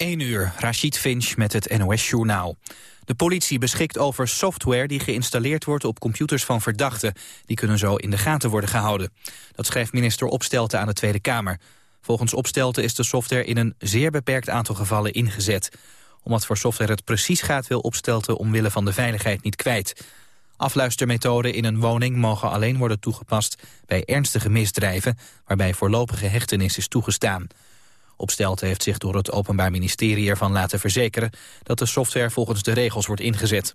1 uur, Rashid Finch met het NOS-journaal. De politie beschikt over software die geïnstalleerd wordt op computers van verdachten. Die kunnen zo in de gaten worden gehouden. Dat schrijft minister Opstelten aan de Tweede Kamer. Volgens Opstelten is de software in een zeer beperkt aantal gevallen ingezet. Omdat voor software het precies gaat wil Opstelten omwille van de veiligheid niet kwijt. Afluistermethoden in een woning mogen alleen worden toegepast bij ernstige misdrijven waarbij voorlopige hechtenis is toegestaan. Opstelten heeft zich door het Openbaar Ministerie ervan laten verzekeren dat de software volgens de regels wordt ingezet.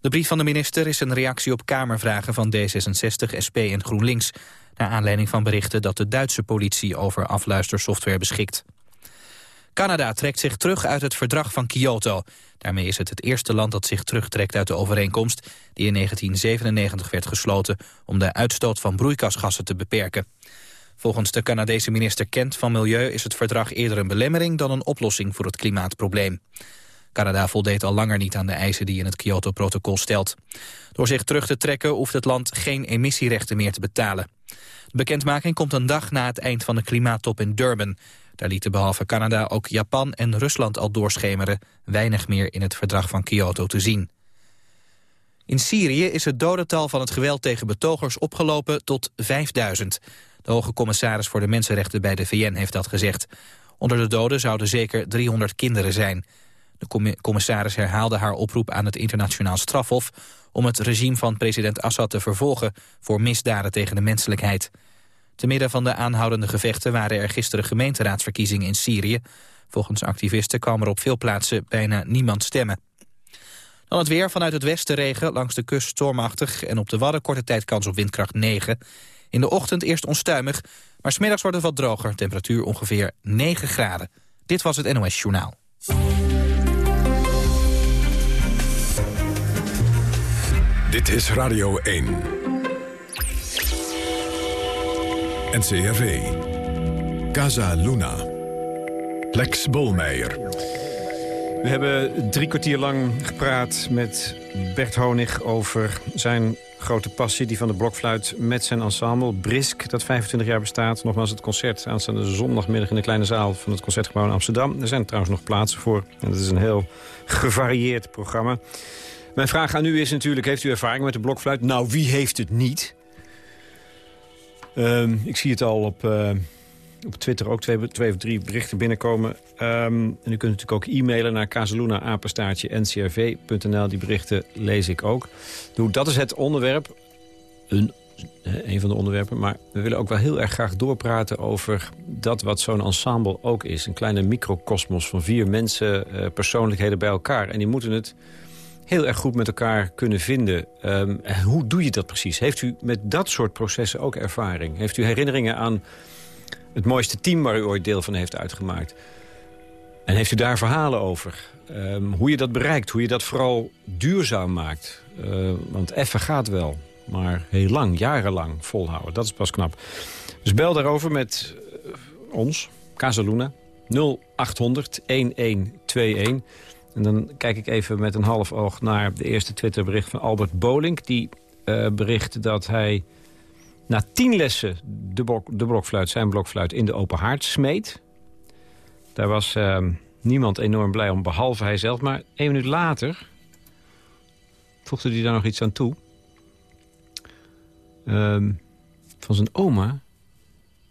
De brief van de minister is een reactie op Kamervragen van D66, SP en GroenLinks... naar aanleiding van berichten dat de Duitse politie over afluistersoftware beschikt. Canada trekt zich terug uit het verdrag van Kyoto. Daarmee is het het eerste land dat zich terugtrekt uit de overeenkomst... die in 1997 werd gesloten om de uitstoot van broeikasgassen te beperken. Volgens de Canadese minister Kent van Milieu is het verdrag eerder een belemmering dan een oplossing voor het klimaatprobleem. Canada voldeed al langer niet aan de eisen die in het Kyoto-protocol stelt. Door zich terug te trekken hoeft het land geen emissierechten meer te betalen. De bekendmaking komt een dag na het eind van de klimaattop in Durban. Daar lieten behalve Canada ook Japan en Rusland al doorschemeren... weinig meer in het verdrag van Kyoto te zien. In Syrië is het dodental van het geweld tegen betogers opgelopen tot 5000. De hoge commissaris voor de mensenrechten bij de VN heeft dat gezegd. Onder de doden zouden zeker 300 kinderen zijn. De commissaris herhaalde haar oproep aan het internationaal strafhof... om het regime van president Assad te vervolgen voor misdaden tegen de menselijkheid. Te midden van de aanhoudende gevechten waren er gisteren gemeenteraadsverkiezingen in Syrië. Volgens activisten kwam er op veel plaatsen bijna niemand stemmen. Dan het weer vanuit het westen regen, langs de kust stormachtig... en op de Wadden korte tijd kans op windkracht 9. In de ochtend eerst onstuimig, maar smiddags wordt het wat droger. Temperatuur ongeveer 9 graden. Dit was het NOS Journaal. Dit is Radio 1. NCRV. Casa Luna. Lex Bolmeijer. We hebben drie kwartier lang gepraat met Bert Honig over zijn grote passie, die van de blokfluit met zijn ensemble. Brisk, dat 25 jaar bestaat. Nogmaals het concert aanstaande zondagmiddag in de kleine zaal van het Concertgebouw in Amsterdam. Er zijn trouwens nog plaatsen voor. En dat is een heel gevarieerd programma. Mijn vraag aan u is natuurlijk, heeft u ervaring met de blokfluit? Nou, wie heeft het niet? Ehm, ik zie het al op, uh, op Twitter ook twee, twee of drie berichten binnenkomen. Um, en u kunt natuurlijk ook e-mailen naar kazeluna-ncrv.nl. Die berichten lees ik ook. Dat is het onderwerp. Een, een van de onderwerpen. Maar we willen ook wel heel erg graag doorpraten over dat wat zo'n ensemble ook is. Een kleine microcosmos van vier mensen, uh, persoonlijkheden bij elkaar. En die moeten het heel erg goed met elkaar kunnen vinden. Um, hoe doe je dat precies? Heeft u met dat soort processen ook ervaring? Heeft u herinneringen aan het mooiste team waar u ooit deel van heeft uitgemaakt? En heeft u daar verhalen over? Um, hoe je dat bereikt, hoe je dat vooral duurzaam maakt. Uh, want even gaat wel, maar heel lang, jarenlang volhouden. Dat is pas knap. Dus bel daarover met uh, ons, Casaluna, 0800 1121. En dan kijk ik even met een half oog naar de eerste Twitterbericht van Albert Bolink. Die uh, bericht dat hij na tien lessen de, blok, de blokfluit, zijn blokfluit in de open haard smeet. Daar was uh, niemand enorm blij om, behalve hij zelf. Maar één minuut later voegde hij daar nog iets aan toe. Uh, van zijn oma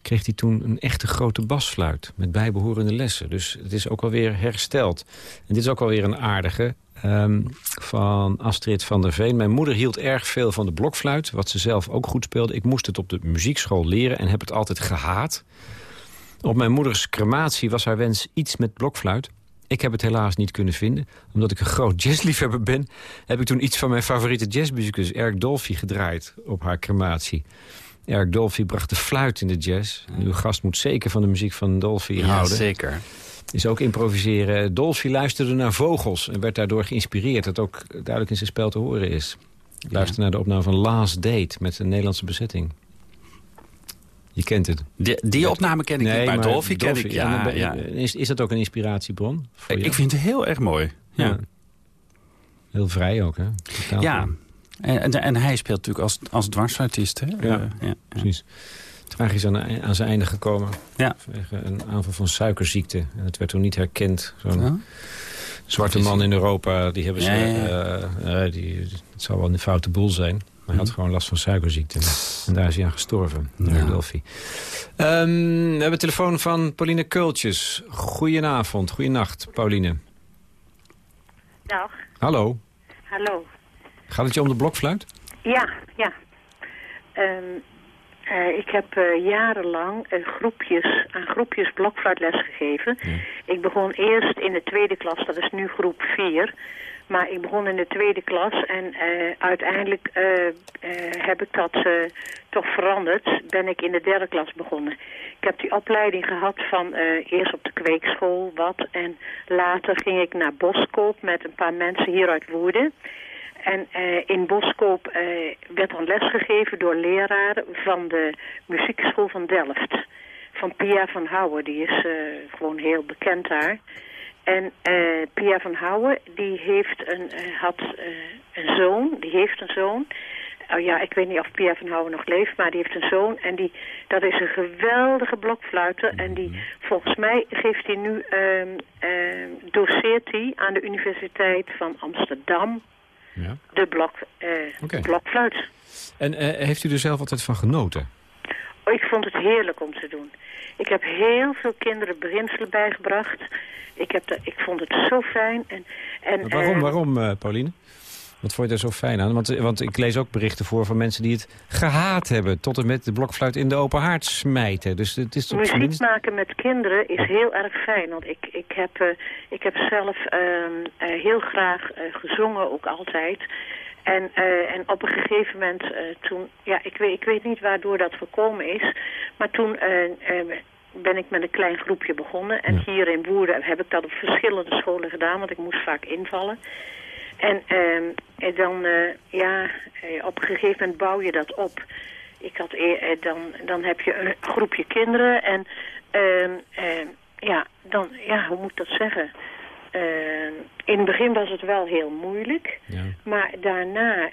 kreeg hij toen een echte grote basfluit met bijbehorende lessen. Dus het is ook alweer hersteld. En dit is ook alweer een aardige um, van Astrid van der Veen. Mijn moeder hield erg veel van de blokfluit, wat ze zelf ook goed speelde. Ik moest het op de muziekschool leren en heb het altijd gehaat. Op mijn moeders crematie was haar wens iets met blokfluit. Ik heb het helaas niet kunnen vinden. Omdat ik een groot jazzliefhebber ben... heb ik toen iets van mijn favoriete jazzmuzikus Eric Dolphy gedraaid op haar crematie. Eric Dolphy bracht de fluit in de jazz. En uw gast moet zeker van de muziek van Dolphy ja, houden. zeker. Is ook improviseren. Dolphy luisterde naar vogels en werd daardoor geïnspireerd. Dat ook duidelijk in zijn spel te horen is. Ik luisterde naar de opname van Last Date met een Nederlandse bezetting. Je kent het. Die, die opname ken ik Nee, niet, maar, maar Dolphy ken Dolphy, ik. ja, Ja. Is, is dat ook een inspiratiebron? voor Ik vind het heel erg mooi. Ja, Ja. Heel vrij ook, hè? Ja. En, en, en hij speelt natuurlijk als, als dwarsartiest. Hè? Ja. Eh, ja. precies. Tragisch aan, aan zijn einde gekomen. Ja. Vanwege een aanval van suikerziekte. En het werd toen niet herkend. Zo'n zwarte man in Europa, die hebben ze... Ja, ja, eh, eh, die, het zal wel een foute boel zijn. Maar hij had Mhm. gewoon last van suikerziekte. En daar is hij aan gestorven. Ja. Ja. Delphi. Ehm, we hebben een telefoon van Pauline Keultjes. Goedenavond, goedenacht, Pauline. Dag, Hallo. hallo. Gaat het je om de blokfluit? Ja, ja. Ehm, eh, ik heb eh, jarenlang eh, groepjes, aan groepjes blokfluitles gegeven. Ik begon eerst in de tweede klas, dat is nu groep 4. Maar ik begon in de tweede klas en uiteindelijk heb ik dat toch veranderd. Ben ik in de derde klas begonnen. Ik heb die opleiding gehad van eerst op de kweekschool wat. En later ging ik naar Boskoop met een paar mensen hier uit Woerden. En eh, in Boskoop eh, werd dan lesgegeven door leraren van de muziekschool van Delft. Van Pia van Houwen, die is eh, gewoon heel bekend daar. En Pia van Houwen, die heeft een, had een zoon, die heeft een zoon. Oh ja, ik weet niet of Pia van Houwen nog leeft, maar die heeft een zoon. En die, dat is een geweldige blokfluiter. En die, volgens mij geeft hij nu, ehm, ehm, doseert hij aan de Universiteit van Amsterdam Ja. de blok, eh, blokfluit. En eh, heeft u er zelf altijd van genoten? Oh, ik vond het heerlijk om te doen. Ik heb heel veel kinderen beginselen bijgebracht. Ik, heb de, ik vond het zo fijn. En, en, waarom, eh, waarom Pauline? Wat vond je er zo fijn aan? Want, eh, want ik lees ook berichten voor van mensen die het gehaat hebben... tot en met de blokfluit in de open haard smijten. Dus het is Muziek minst... maken met kinderen is heel erg fijn. Want ik, ik, heb, eh, ik heb zelf ehm, eh, heel graag gezongen, ook altijd. En, en op een gegeven moment toen... Ja, ik weet, ik weet niet waardoor dat gekomen is. Maar toen ben ik met een klein groepje begonnen. En hier in Woerden heb ik dat op verschillende scholen gedaan. Want ik moest vaak invallen. En, ehm, en dan, eh, ja, eh, op een gegeven moment bouw je dat op. Ik had eer, eh, dan, dan heb je een groepje kinderen en ehm, ehm, ja, dan, ja, hoe moet ik dat zeggen? In het begin was het wel heel moeilijk, Ja. maar daarna,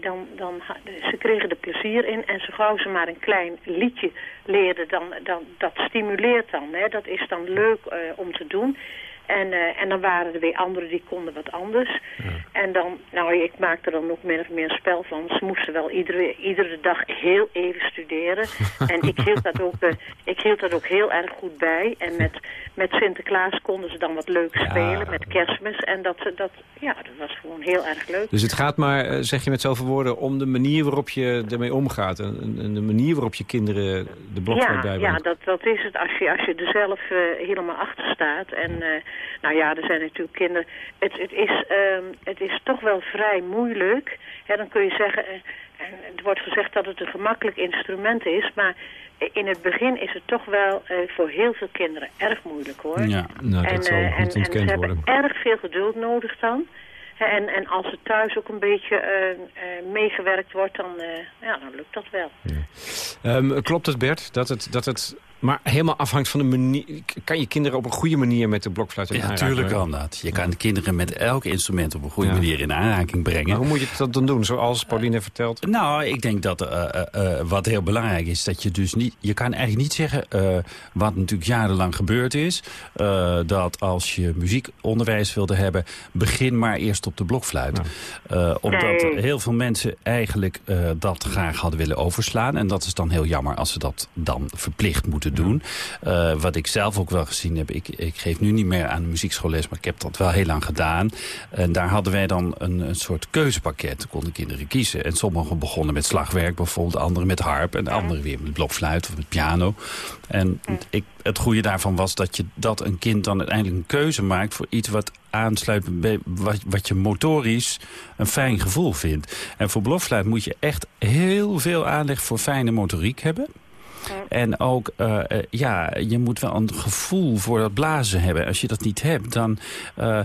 dan, dan, ze kregen er plezier in en zo gauw ze maar een klein liedje leerden, dan, dan, dat stimuleert dan. Hè? Dat is dan leuk om te doen. En, eh, en dan waren er weer anderen die konden wat anders. En dan, nou, ik maakte er dan ook min of meer een spel van. Ze moesten wel iedere, iedere dag heel even studeren. en ik hield, dat ook, eh, ik hield dat ook heel erg goed bij. En met, met Sinterklaas konden ze dan wat leuk spelen, met kerstmis. En dat, dat, ja, dat was gewoon heel erg leuk. Dus het gaat maar, eh, zeg je met zoveel woorden, om de manier waarop je ermee omgaat. En, en de manier waarop je kinderen de blokfluit Ja, bijbrengt. ja dat, dat is het als je, als je er zelf helemaal achter staat. En nou ja, er zijn natuurlijk kinderen... Het, het, is, ehm, het is toch wel vrij moeilijk. Hè, dan kun je zeggen... eh, en het wordt gezegd dat het een gemakkelijk instrument is. Maar in het begin is het toch wel eh, voor heel veel kinderen erg moeilijk hoor. Ja. Nou, dat zal eh, niet en, en ze ontkend hebben worden. erg veel geduld nodig dan. En, en als het thuis ook een beetje eh, eh, meegewerkt wordt, dan, eh, ja, dan lukt dat wel. Ehm, klopt het, Bert, dat het, dat het maar helemaal afhangt van de manier... Kan je kinderen op een goede manier met de blokfluit in Ja, aanraking natuurlijk kan dat. Je kan de kinderen met elk instrument op een goede Ja. manier in aanraking brengen. Maar hoe moet je dat dan doen, zoals Pauline vertelt? Nou, ik denk dat eh, eh, eh, wat heel belangrijk is, dat je dus niet... Je kan eigenlijk niet zeggen, eh, wat natuurlijk jarenlang gebeurd is... eh, dat als je muziekonderwijs wilde hebben, begin maar eerst op de blokfluit. Eh, omdat Nee. heel veel mensen eigenlijk eh, dat graag hadden willen overslaan. En dat is dan heel jammer als ze dat dan verplicht moeten doen. Eh, wat ik zelf ook wel gezien heb, ik, ik geef nu niet meer aan de muziekschoolles... maar ik heb dat wel heel lang gedaan. En daar hadden wij dan een, een soort keuzepakket. Dan konden kinderen kiezen. En sommigen begonnen met slagwerk, bijvoorbeeld anderen met harp... en de anderen weer met blokfluit of met piano. En ik, het goede daarvan was dat, je, dat een kind dan uiteindelijk een keuze maakt... voor iets wat aansluit bij wat, wat je motorisch een fijn gevoel vindt. En voor blokfluit moet je echt heel veel aanleg voor fijne motoriek hebben... En ook, eh, eh, ja, je moet wel een gevoel voor dat blazen hebben. Als je dat niet hebt, dan eh,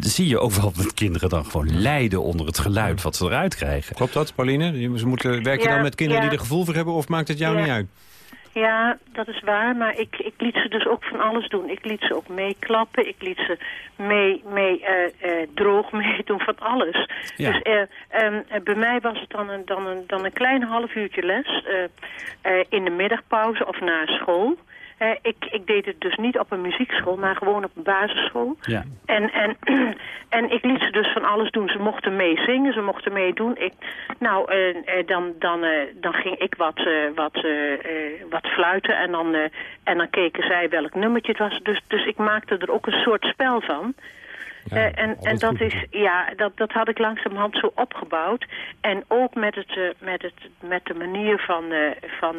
zie je ook wel dat kinderen dan gewoon lijden onder het geluid wat ze eruit krijgen. Klopt dat, Pauline? Ze moeten, werk je Ja, dan met kinderen ja. die er gevoel voor hebben of maakt het jou Ja. niet uit? Ja, dat is waar, maar ik, ik liet ze dus ook van alles doen. Ik liet ze ook meeklappen, ik liet ze mee, mee uh, uh, droog meedoen, van alles. Ja. Dus uh, um, bij mij was het dan een, dan een, dan een klein half uurtje les in de middagpauze of na school. Uh, ik, ik deed het dus niet op een muziekschool, maar gewoon op een basisschool. Ja. En, en, en ik liet ze dus van alles doen. Ze mochten meezingen, ze mochten meedoen. Ik, nou, uh, uh, dan, dan, dan ging ik wat, wat, wat fluiten en dan, en dan keken zij welk nummertje het was. Dus, dus ik maakte er ook een soort spel van. Ja, en en dat, is, ja, dat, dat had ik langzamerhand zo opgebouwd. En ook met, het, met, het, met de manier van... van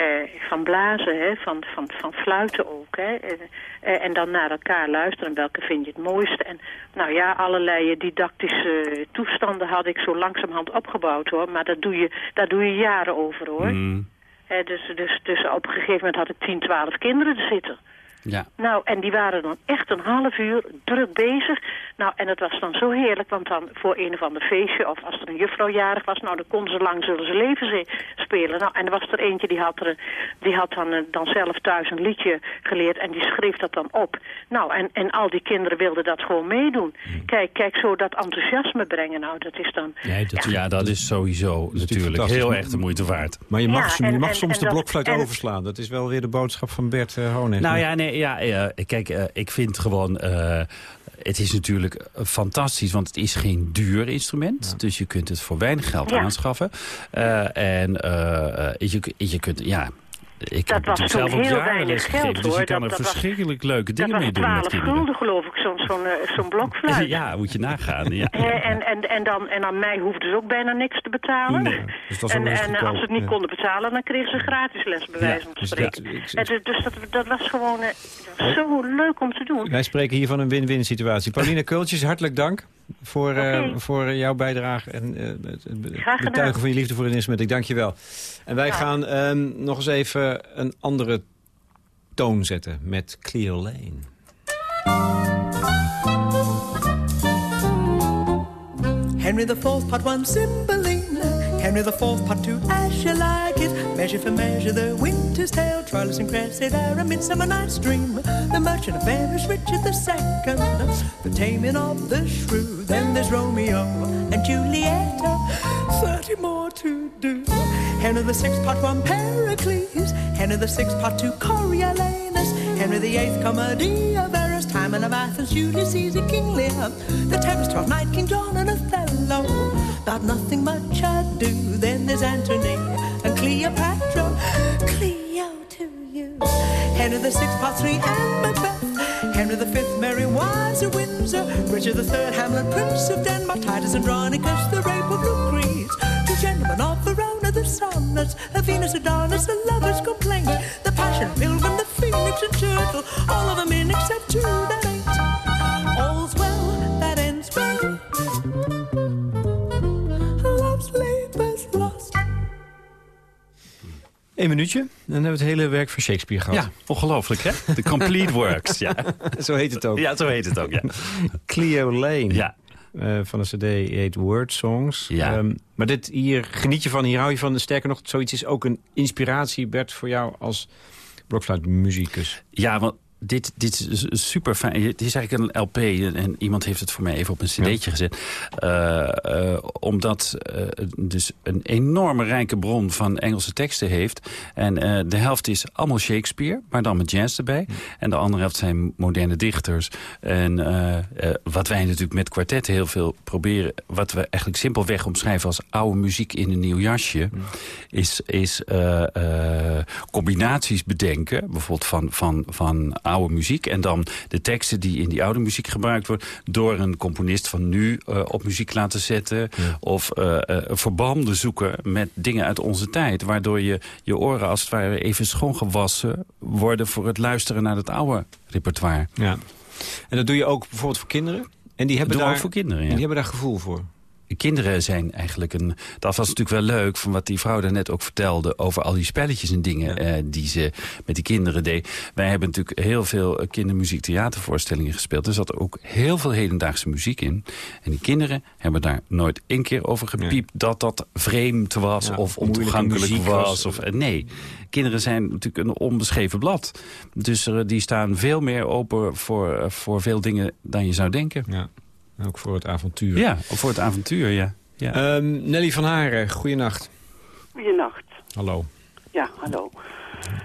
uh, van blazen, hè, van, van, van fluiten ook. Hè, en, uh, en dan naar elkaar luisteren, welke vind je het mooiste. En nou ja, allerlei didactische toestanden had ik zo langzamerhand opgebouwd hoor. Maar dat doe je, daar doe je jaren over hoor. Mm. Uh, dus, dus, dus op een gegeven moment had ik 10, 12 kinderen te zitten. Ja. Nou, en die waren dan echt een half uur druk bezig. Nou, en het was dan zo heerlijk, want dan voor een of ander feestje... of als er een juffrouw jarig was, nou, dan konden ze lang zullen ze leven spelen. Nou, en er was er eentje, die had, er, die had dan, uh, dan zelf thuis een liedje geleerd... en die schreef dat dan op. Nou, en, en al die kinderen wilden dat gewoon meedoen. Kijk, kijk, zo dat enthousiasme brengen, nou, dat is dan... Ja, dat, ja, dat is sowieso is natuurlijk heel erg de moeite waard. Maar je mag, Ja, je mag en- soms en de dat- blokfluit en- overslaan. Dat is wel weer de boodschap van Bert uh, Honig. Nou ja, nee, ja, kijk, eh, ik vind gewoon... eh, het is natuurlijk fantastisch, want het is geen duur instrument. Dus je kunt het voor weinig geld Ja. aanschaffen. Eh, en je, je kunt, ja... Ik Dat heb was toen zelf ook heel weinig geld, dus je kan Dat- er dat was- verschrikkelijk leuke Dat dingen mee doen met 12 kinderen. gulden, geloof ik, zo'n zo'n eh, zo'n blokfluit. Ja, moet je nagaan. Ja. Eh, en, en, en, dan, en aan mij hoefden ze ook bijna niks te betalen. Nee, dus dat is en en eh, goedkoop, als ze het niet ja. konden betalen, dan kregen ze gratis les, bij wijze van dus spreken. dat- ik- Eh, dus dus dat, dat was gewoon eh, zo leuk om te doen. Wij spreken hier van een win-win situatie. Paulina Kultjes, hartelijk dank voor, eh, voor jouw bijdrage en eh, het, betuigen van je liefde voor instrument. Ik dank je wel. En wij Ja. gaan ehm, nog eens even een andere toon zetten met Cleo Lane. Henry the Fourth, part one, Cymbeline. Henry the Fourth, part two, as you like it. Measure for measure, the winter's tale. Troilus and Cressida, a midsummer night's dream. The merchant of Venice, Richard Second. The taming of the shrew. Then there's Romeo and Julieta. Thirty more to do. Henry the Sixth, part one, Pericles. Henry the Sixth, part two, Coriolanus. Henry the Eighth, Comedy of Errors. Timon of Athens, Julius Caesar, King Lear. The Tempest, Twelfth Night, King John and Othello. About nothing much ado. Then there's Antony and Cleopatra. Cleo to you. Henry the Sixth, part three, and Macbeth. Henry the Fifth, Mary Wise of Windsor. Richard the Third, Hamlet, Prince of Denmark. Titus Andronicus, the rape of Lucrece. The sonnets. A Venus Adonis, the lover's complaint. The Passion Pilgrim, the Phoenix and Turtle. All of them in except two that ain't. All's well that ends well. Love's lost. Eén minuutje, dan hebben we het hele werk van Shakespeare gehad. Ja, ongelooflijk hè? De complete works, ja. Zo heet het ook. Ja, zo heet het ook, ja. Cleo Lane. Ja, eh, van de cd heet Word Songs. Ja. Ehm, maar dit, hier geniet je van, hier hou je van. Sterker nog, zoiets is ook een inspiratie, Bert, voor jou als blokfluitmuzikus. ja want dit, dit is super fijn. Het is eigenlijk een LP en iemand heeft het voor mij even op een cd'tje gezet. Eh, eh, omdat eh, dus een enorme rijke bron van Engelse teksten heeft. En de helft is allemaal Shakespeare, maar dan met jazz erbij. En de andere helft zijn moderne dichters. En wat wij natuurlijk met kwartetten heel veel proberen... wat we eigenlijk simpelweg omschrijven als oude muziek in een nieuw jasje... is, is combinaties bedenken, bijvoorbeeld van, van, van oude muziek... en dan de teksten die in die oude muziek gebruikt worden... door een componist van nu eh, op muziek laten zetten... of eh, eh, verbanden zoeken met dingen uit onze tijd... waardoor je je oren als het ware even schoongewassen worden... voor het luisteren naar het oude repertoire. Ja. En dat doe je ook bijvoorbeeld voor kinderen. En die hebben daar, ook voor kinderen, ja. En die hebben daar gevoel voor. Kinderen zijn eigenlijk een... Dat was natuurlijk wel leuk, van wat die vrouw daarnet ook vertelde... over al die spelletjes en dingen eh, die ze met die kinderen deed. Wij hebben natuurlijk heel veel kindermuziek theatervoorstellingen gespeeld. Er zat ook heel veel hedendaagse muziek in. En die kinderen hebben daar nooit één keer over gepiept... dat dat vreemd was of ontoegankelijk was. Of, eh, nee, kinderen zijn natuurlijk een onbeschreven blad. Dus uh, die staan veel meer open voor, voor veel dingen dan je zou denken. Ja. Ook voor het avontuur. Ja, voor het avontuur, ja. ja. Um, Nelly van Haren, goeienacht. Goeienacht. Hallo. Ja, hallo.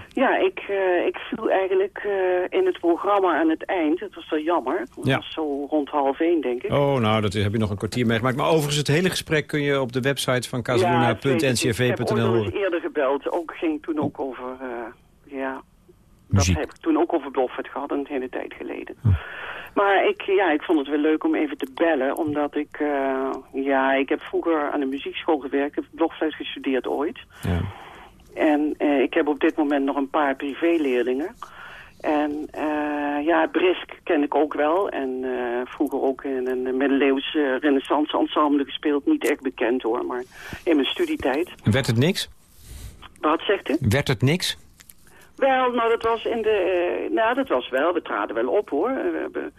Ja, ik, uh, ik viel eigenlijk uh, in het programma aan het eind. Het was wel jammer. Het ja. was zo rond half één, denk ik. Oh, nou, dat heb je nog een kwartier meegemaakt. Maar overigens, het hele gesprek kun je op de website van casaluna.ncrv.nl horen. Ja, ik heb eerder gebeld. Ook ging toen ook over... Uh, ja, Muziek. dat heb ik toen ook over Bloffert gehad, een hele tijd geleden. Hm. Maar ik, ja, ik vond het wel leuk om even te bellen, omdat ik... Uh, ja, ik heb vroeger aan de muziekschool gewerkt. Ik heb blokfluit gestudeerd ooit. Ja. En uh, ik heb op dit moment nog een paar privéleerlingen. En uh, ja, Brisk ken ik ook wel. En uh, vroeger ook in een middeleeuws uh, renaissance ensemble gespeeld. Niet echt bekend hoor, maar in mijn studietijd. Werd het niks? Wat zegt u? Werd het niks? Wel, nou dat was in de... nou, dat was wel. We traden wel op hoor. We hebben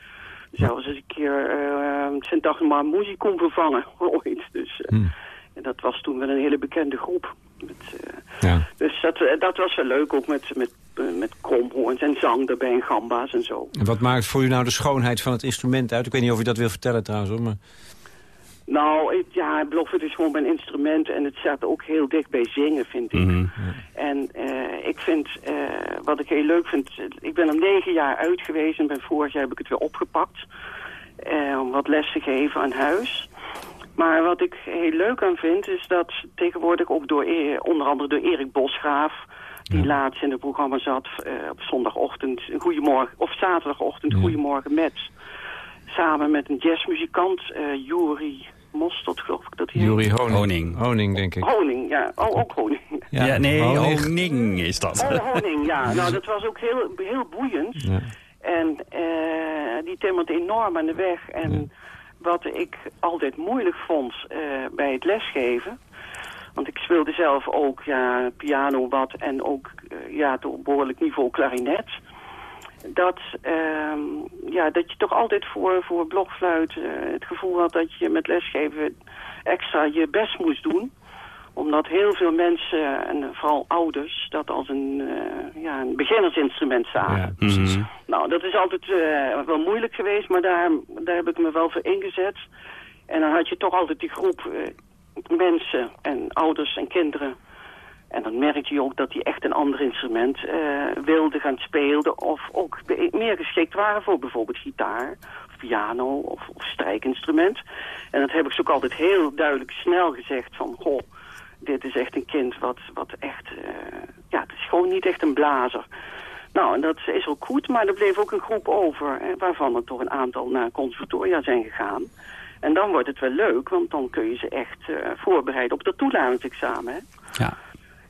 zelfs eens een keer uh, Sint-Dagmar Muziek kon vervangen ooit. Dus hmm. dat was toen wel een hele bekende groep. Met, ja. Dus dat, dat was wel leuk, ook met, met, met kromhoorns en zang erbij en gamba's en zo. En wat maakt voor u nou de schoonheid van het instrument uit? Ik weet niet of u dat wil vertellen trouwens, hoor, maar... Nou, het, ja, Bloffert is gewoon mijn instrument en het staat ook heel dicht bij zingen, vind ik. Mhm. Mm -hmm. En uh, ik vind, uh, wat ik heel leuk vind, ik ben er negen jaar uit geweest en ben vorig jaar heb ik het weer opgepakt. Uh, om wat les te geven aan huis. Maar wat ik heel leuk aan vind, is dat tegenwoordig ook door, onder andere door Erik Bosgraaf, die ja. laatst in het programma zat, op zondagochtend, goedemorgen, of zaterdagochtend, ja. goedemorgen met, samen met een jazzmuzikant, uh, Juri Mostert, geloof ik dat hij Juri Honing. Honing. Honing, denk ik. Honing, ja. Oh, ook Honing. Ja, ja nee, honing. honing. is dat. Oh, Honing, ja. Nou, dat was ook heel, heel boeiend. Ja. En uh, die timmert enorm aan de weg. En ja. wat ik altijd moeilijk vond uh, bij het lesgeven... Want ik speelde zelf ook ja, piano wat en ook uh, ja, tot behoorlijk niveau klarinet dat, uh, ja, dat je toch altijd voor, voor blokfluit uh, het gevoel had dat je met lesgeven extra je best moest doen. Omdat heel veel mensen, en vooral ouders, dat als een, uh, ja, een beginnersinstrument zagen. Ja, precies. Mm -hmm. Nou, dat is altijd uh, wel moeilijk geweest, maar daar, daar heb ik me wel voor ingezet. En dan had je toch altijd die groep mensen en ouders en kinderen en dan merkte je ook dat die echt een ander instrument uh, wilden gaan spelen. Of ook meer geschikt waren voor bijvoorbeeld gitaar, piano of, strijkinstrument. En dat heb ik ze ook altijd heel duidelijk snel gezegd van... Goh, dit is echt een kind wat, wat echt... Uh, ja, het is gewoon niet echt een blazer. Nou, en dat is ook goed, maar er bleef ook een groep over... Hè, waarvan er toch een aantal naar conservatoria zijn gegaan. En dan wordt het wel leuk, want dan kun je ze echt uh, voorbereiden op dat toelatingsexamen. Ja.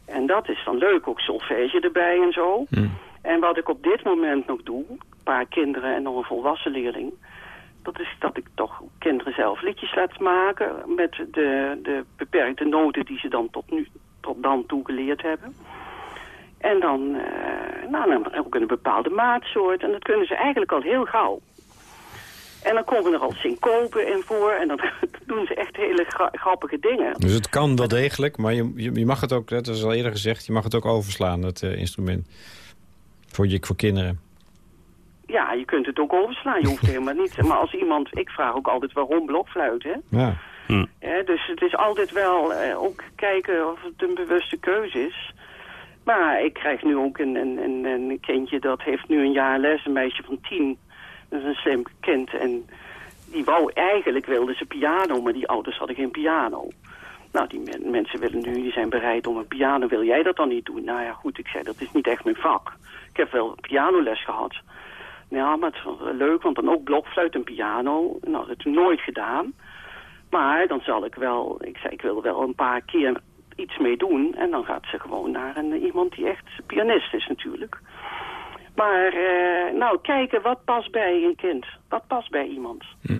En dat is dan leuk, ook solfège erbij en zo. Mm. En wat ik op dit moment nog doe, een paar kinderen en nog een volwassen leerling... dat is dat ik toch kinderen zelf liedjes laat maken... met de, de beperkte noten die ze dan tot, nu, tot dan toe geleerd hebben. En dan, uh, nou, dan ook een bepaalde maatsoort. En dat kunnen ze eigenlijk al heel gauw. En dan komen er al syncopen in voor en dan doen ze echt hele gra grappige dingen. Dus het kan wel degelijk, maar je, je, je mag het ook, dat is al eerder gezegd, je mag het ook overslaan, dat uh, instrument. Voor, je, voor kinderen. Ja, je kunt het ook overslaan, je hoeft helemaal niet. Maar als iemand, ik vraag ook altijd waarom blokfluit, hè? Ja. Hm. ja dus het is altijd wel uh, ook kijken of het een bewuste keuze is. Maar ik krijg nu ook een, een, een, een kindje dat heeft nu een jaar les, een meisje van tien... Is kind. En die wou eigenlijk, wilde ze piano, maar die ouders hadden geen piano. Nou, die men, mensen willen nu, die zijn bereid om een piano. Wil jij dat dan niet doen? Nou ja, goed, ik zei, dat is niet echt mijn vak. Ik heb wel pianoles gehad. Ja, maar het is wel leuk, want dan ook blokfluit en piano. Nou, dat ik nooit gedaan. Maar dan zal ik wel, ik zei, ik wil wel een paar keer iets mee doen. En dan gaat ze gewoon naar een, iemand die echt pianist is natuurlijk. Maar, uh, nou, kijken wat past bij een kind. Wat past bij iemand. Hm.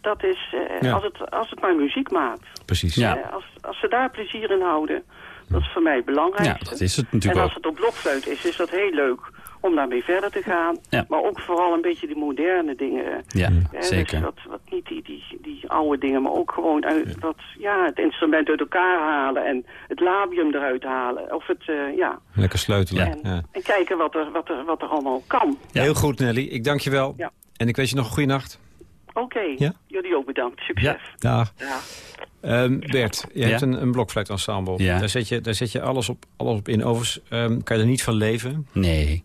Dat is, eh, Ja. als, het, als het maar muziek maakt. Precies. Ja. Eh, als, als ze daar plezier in houden, dat is voor mij het belangrijkste. Ja, dat is het En natuurlijk als ook. het op blokfluit is, is dat heel leuk om daarmee verder te gaan. Ja. Maar ook vooral een beetje die moderne dingen. Ja, Eh, zeker. Dus dat, wat niet die, die, die oude dingen, maar ook gewoon uit, wat, ja, het instrument uit elkaar halen en het labium eruit halen. Of het, eh, ja. Lekker sleutelen. En, Ja. en kijken wat er, wat, er, wat er allemaal kan. Ja. Heel goed, Nelly. Ik dank je wel. Ja. En ik wens je nog een goede nacht. Oké, Ja? jullie ook bedankt. Succes. Dag. Ja. Ehm, Bert, je Ja? hebt een, een blokfluitensemble. Ja. Daar, zet je, daar zet je alles op, alles op in. Overigens ehm, kan je er niet van leven. Nee.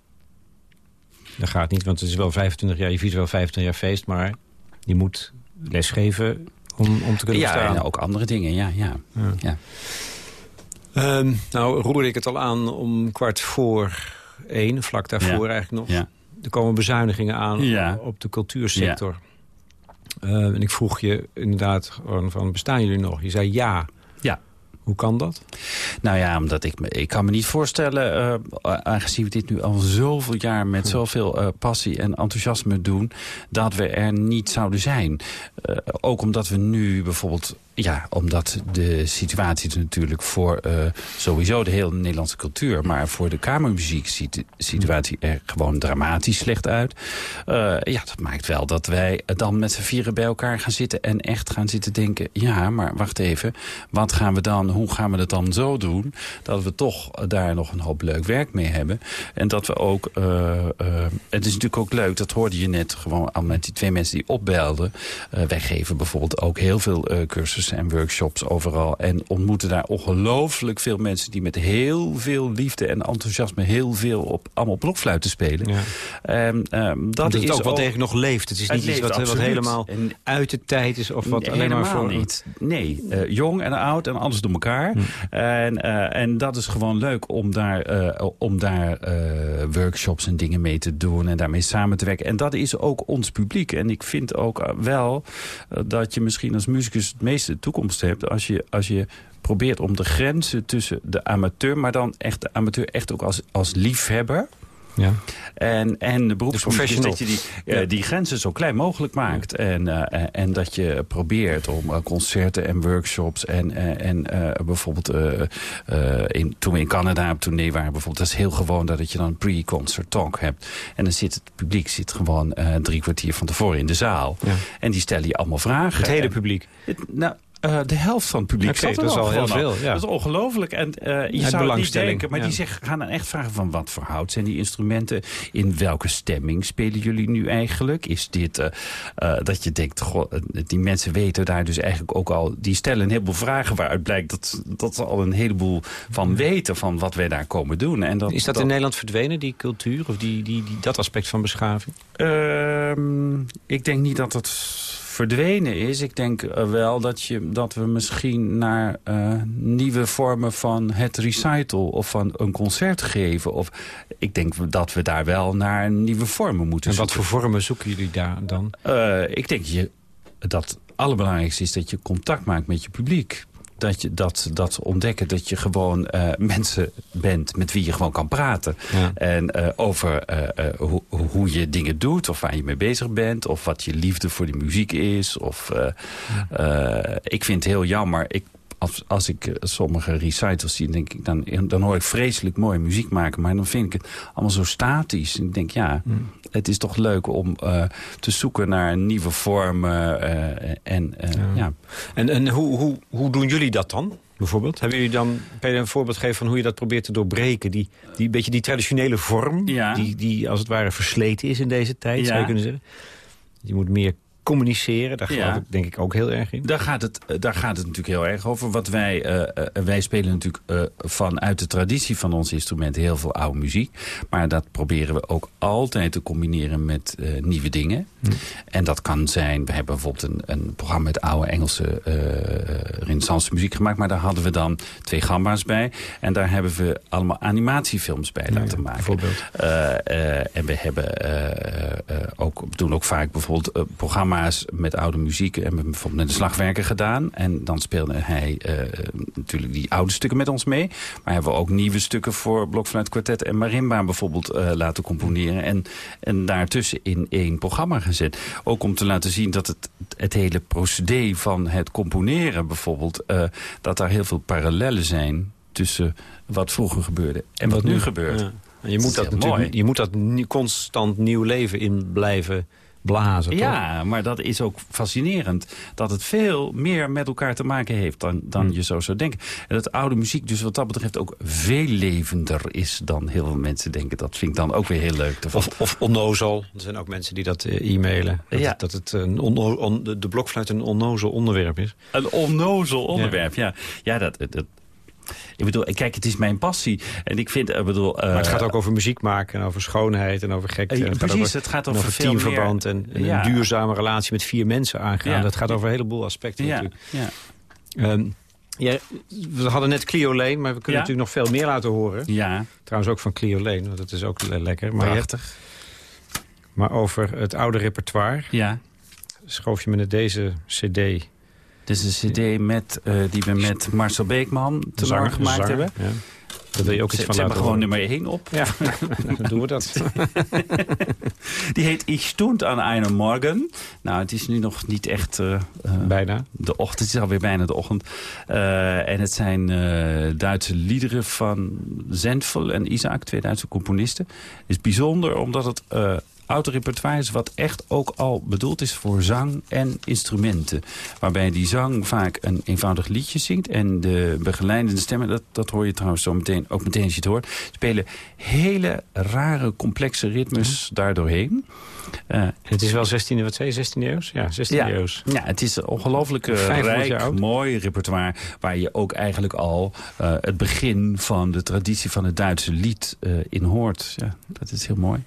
Dat gaat niet, want het is wel 25 jaar, je viert wel 25 jaar feest. Maar je moet lesgeven om, om te kunnen Ja, bestaan. en ook andere dingen, ja. ja. ja. Ehm, nou roerde ik het al aan om kwart voor één, vlak daarvoor Ja. eigenlijk nog. Ja. Er komen bezuinigingen aan Ja. op de cultuursector. Ehm, en ik vroeg je inderdaad van, bestaan jullie nog? Je zei ja. Hoe kan dat? Nou ja, omdat ik me, ik kan me niet voorstellen, eh, aangezien we dit nu al zoveel jaar met zoveel eh, passie en enthousiasme doen, dat we er niet zouden zijn. Eh, ook omdat we nu bijvoorbeeld, ja, omdat de situatie natuurlijk voor eh, sowieso de hele Nederlandse cultuur, maar voor de kamermuziek ziet de situatie er gewoon dramatisch slecht uit. Eh, ja, dat maakt wel dat wij dan met z'n vieren bij elkaar gaan zitten en echt gaan zitten denken, ja, maar wacht even, wat gaan we dan, hoe gaan we dat dan zo doen, dat we toch daar nog een hoop leuk werk mee hebben. En dat we ook, eh, het is natuurlijk ook leuk, dat hoorde je net gewoon al met die twee mensen die opbelden. Wij geven bijvoorbeeld ook heel veel eh, cursussen en workshops overal en ontmoeten daar ongelooflijk veel mensen die met heel veel liefde en enthousiasme heel veel op allemaal blokfluiten spelen. Ja. En, ehm, dat Dat het is ook wel degelijk nog leeft. Het is Het niet iets wat, wat helemaal En- uit de tijd is of wat alleen maar voor... niet. Nee, eh, jong en oud en alles door elkaar. En, eh, en dat is gewoon leuk om daar, eh, om daar workshops en dingen mee te doen en daarmee samen te werken. En dat is ook ons publiek. En ik vind ook wel dat je misschien als muzikus het meeste toekomst hebt als je, als je probeert om de grenzen tussen de amateur, maar dan echt de amateur echt ook als, als liefhebber. Ja. En, en de beroepsprofessionals dat je die, eh, Ja. die grenzen zo klein mogelijk maakt. En, eh, eh, en dat je probeert om eh, concerten en workshops... en, en bijvoorbeeld in, toen we in Canada op tournee waren... bijvoorbeeld, dat is heel gewoon dat je dan een pre-concert talk hebt. En dan zit het publiek zit gewoon drie kwartier van tevoren in de zaal. Ja. En die stellen je allemaal vragen. Het hele En- publiek. nou, eh, de helft van het publiek zat er dat is al heel veel, ja. Dat is ongelooflijk. En eh, je zou het niet denken, maar ja. die zeggen, gaan dan echt vragen van wat voor hout zijn die instrumenten? In welke stemming spelen jullie nu eigenlijk? Is dit eh, dat je denkt, goh, die mensen weten daar dus eigenlijk ook al... die stellen een heleboel vragen waaruit blijkt dat, dat ze al een heleboel van weten... van wat wij daar komen doen. En dat, Is dat in Nederland verdwenen, die cultuur? Of die, die, die, dat aspect van beschaving? Ehm, ik denk niet dat het verdwenen is. Ik denk eh, wel dat, je, dat we misschien naar eh, nieuwe vormen van het recital... of van een concert geven. Of, ik denk dat we daar wel naar nieuwe vormen moeten En wat zoeken. voor vormen zoeken jullie daar dan? Eh, ik denk je, dat het allerbelangrijkste is dat je contact maakt met je publiek. Dat, je, dat, dat ontdekken dat je gewoon eh, mensen bent met wie je gewoon kan praten. Ja. En eh, over eh, hoe, hoe je dingen doet of waar je mee bezig bent. Of wat je liefde voor die muziek is. Of, ik vind het heel jammer. Ik, als, als ik eh, sommige recitals zie, denk ik, dan, dan hoor ik vreselijk mooi muziek maken. Maar dan vind ik het allemaal zo statisch. En ik denk, ja, het is toch leuk om eh, te zoeken naar nieuwe vormen. eh, en ja. En, en hoe, hoe, hoe doen jullie dat dan? Bijvoorbeeld? Hebben jullie dan, je een voorbeeld geven van hoe je dat probeert te doorbreken? Die, die beetje die traditionele vorm, Ja. die, die als het ware versleten is in deze tijd, Ja. zou je kunnen zeggen. Je moet meer communiceren, daar geloof Ja. ik denk ik ook heel erg in. Daar gaat, het, eh, daar gaat het natuurlijk heel erg over. Wat wij, eh, eh, wij spelen natuurlijk eh, vanuit de traditie van ons instrumenten heel veel oude muziek. Maar dat proberen we ook altijd te combineren met nieuwe dingen. En dat kan zijn, we hebben bijvoorbeeld een, een programma met oude Engelse renaissance muziek gemaakt. Maar daar hadden we dan twee gamba's bij. En daar hebben we allemaal animatiefilms bij laten maken. bijvoorbeeld. En we hebben, ook, doen ook vaak bijvoorbeeld programma's programma's met oude muziek... en bijvoorbeeld met de slagwerker gedaan. En dan speelde hij natuurlijk die oude stukken met ons mee. Maar hebben we ook nieuwe stukken voor Blokfluit Quartet en Marimba bijvoorbeeld laten componeren. En, en daartussen in één programma gezet. Ook om te laten zien dat het, het hele procedé van het componeren bijvoorbeeld... dat daar heel veel parallellen zijn tussen wat vroeger gebeurde en wat, nu gebeurt. Ja. Je moet dat, natuurlijk, je moet dat constant nieuw leven in blijven blazen. Ja, maar dat is ook fascinerend. Dat het veel meer met elkaar te maken heeft dan, dan hmm. je zo zou denken. En dat oude muziek dus wat dat betreft ook veel levender is dan heel veel mensen denken. Dat vind ik dan ook weer heel leuk. Of, of onnozel. Er zijn ook mensen die dat uh, e-mailen. Dat, ja. dat het een on, de blokfluit een onnozel onderwerp is. Een onnozel onderwerp, ja. Ja, dat, dat ik bedoel, kijk, het is mijn passie. En ik vind, ik bedoel... maar het gaat ook over muziek maken en over schoonheid en over gekte. Uh, precies, het gaat over, over teamverband en, een duurzame relatie met vier mensen aangaan. Dat gaat over een heleboel aspecten natuurlijk. Ja. Um, ja, we hadden net Clio Lane, maar we kunnen natuurlijk nog veel meer laten horen. Ja. Trouwens ook van Clio Lane, want dat is ook lekker. Maar Prachtig. maar over het oude repertoire ja. schoof je me naar deze cd dit is een cd met, uh, die we met Marcel Beekman te zanger gemaakt zanger, hebben. Ja. Daar wil je ook iets van Zet gewoon nummer 1 op. Ja, dan doen we dat. Die heet Ich stond aan einem Morgen. Nou, het is nu nog niet echt... Uh, bijna. De ochtend, het is alweer bijna de ochtend. Uh, en het zijn Duitse liederen van Zendvel en Isaac, twee Duitse componisten. Het is bijzonder omdat het oud repertoire is wat echt ook al bedoeld is voor zang en instrumenten. Waarbij die zang vaak een eenvoudig liedje zingt. En de begeleidende stemmen, dat, dat hoor je trouwens zo meteen, ook meteen als je het hoort... spelen hele rare, complexe ritmes ja. daardoorheen. Uh, het is wel 16e, wat zei je, 16e eeuws? Ja, 16e ja, eeuws. Ja, het is een ongelooflijk rijk, mooi repertoire... waar je ook eigenlijk al uh, het begin van de traditie van het Duitse lied uh, in hoort. Ja, dat is heel mooi.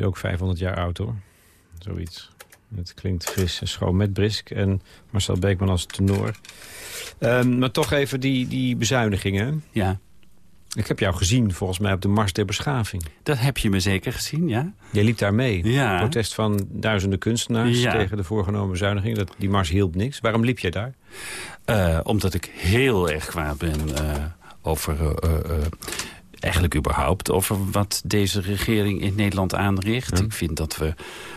Is ook 500 jaar oud hoor. Zoiets. Het klinkt fris en schoon met Brisk en Marcel Beekman als tenor. Um, maar toch even die, die bezuinigingen. Ja. Ik heb jou gezien volgens mij op de Mars der Beschaving. Dat heb je me zeker gezien, ja. Jij liep daar mee. Ja. Protest van duizenden kunstenaars tegen de voorgenomen bezuiniging. Dat, die Mars hielp niks. Waarom liep jij daar? Uh, omdat ik heel erg kwaad ben uh, over... Uh, eigenlijk überhaupt over wat deze regering in Nederland aanricht. Ik vind dat we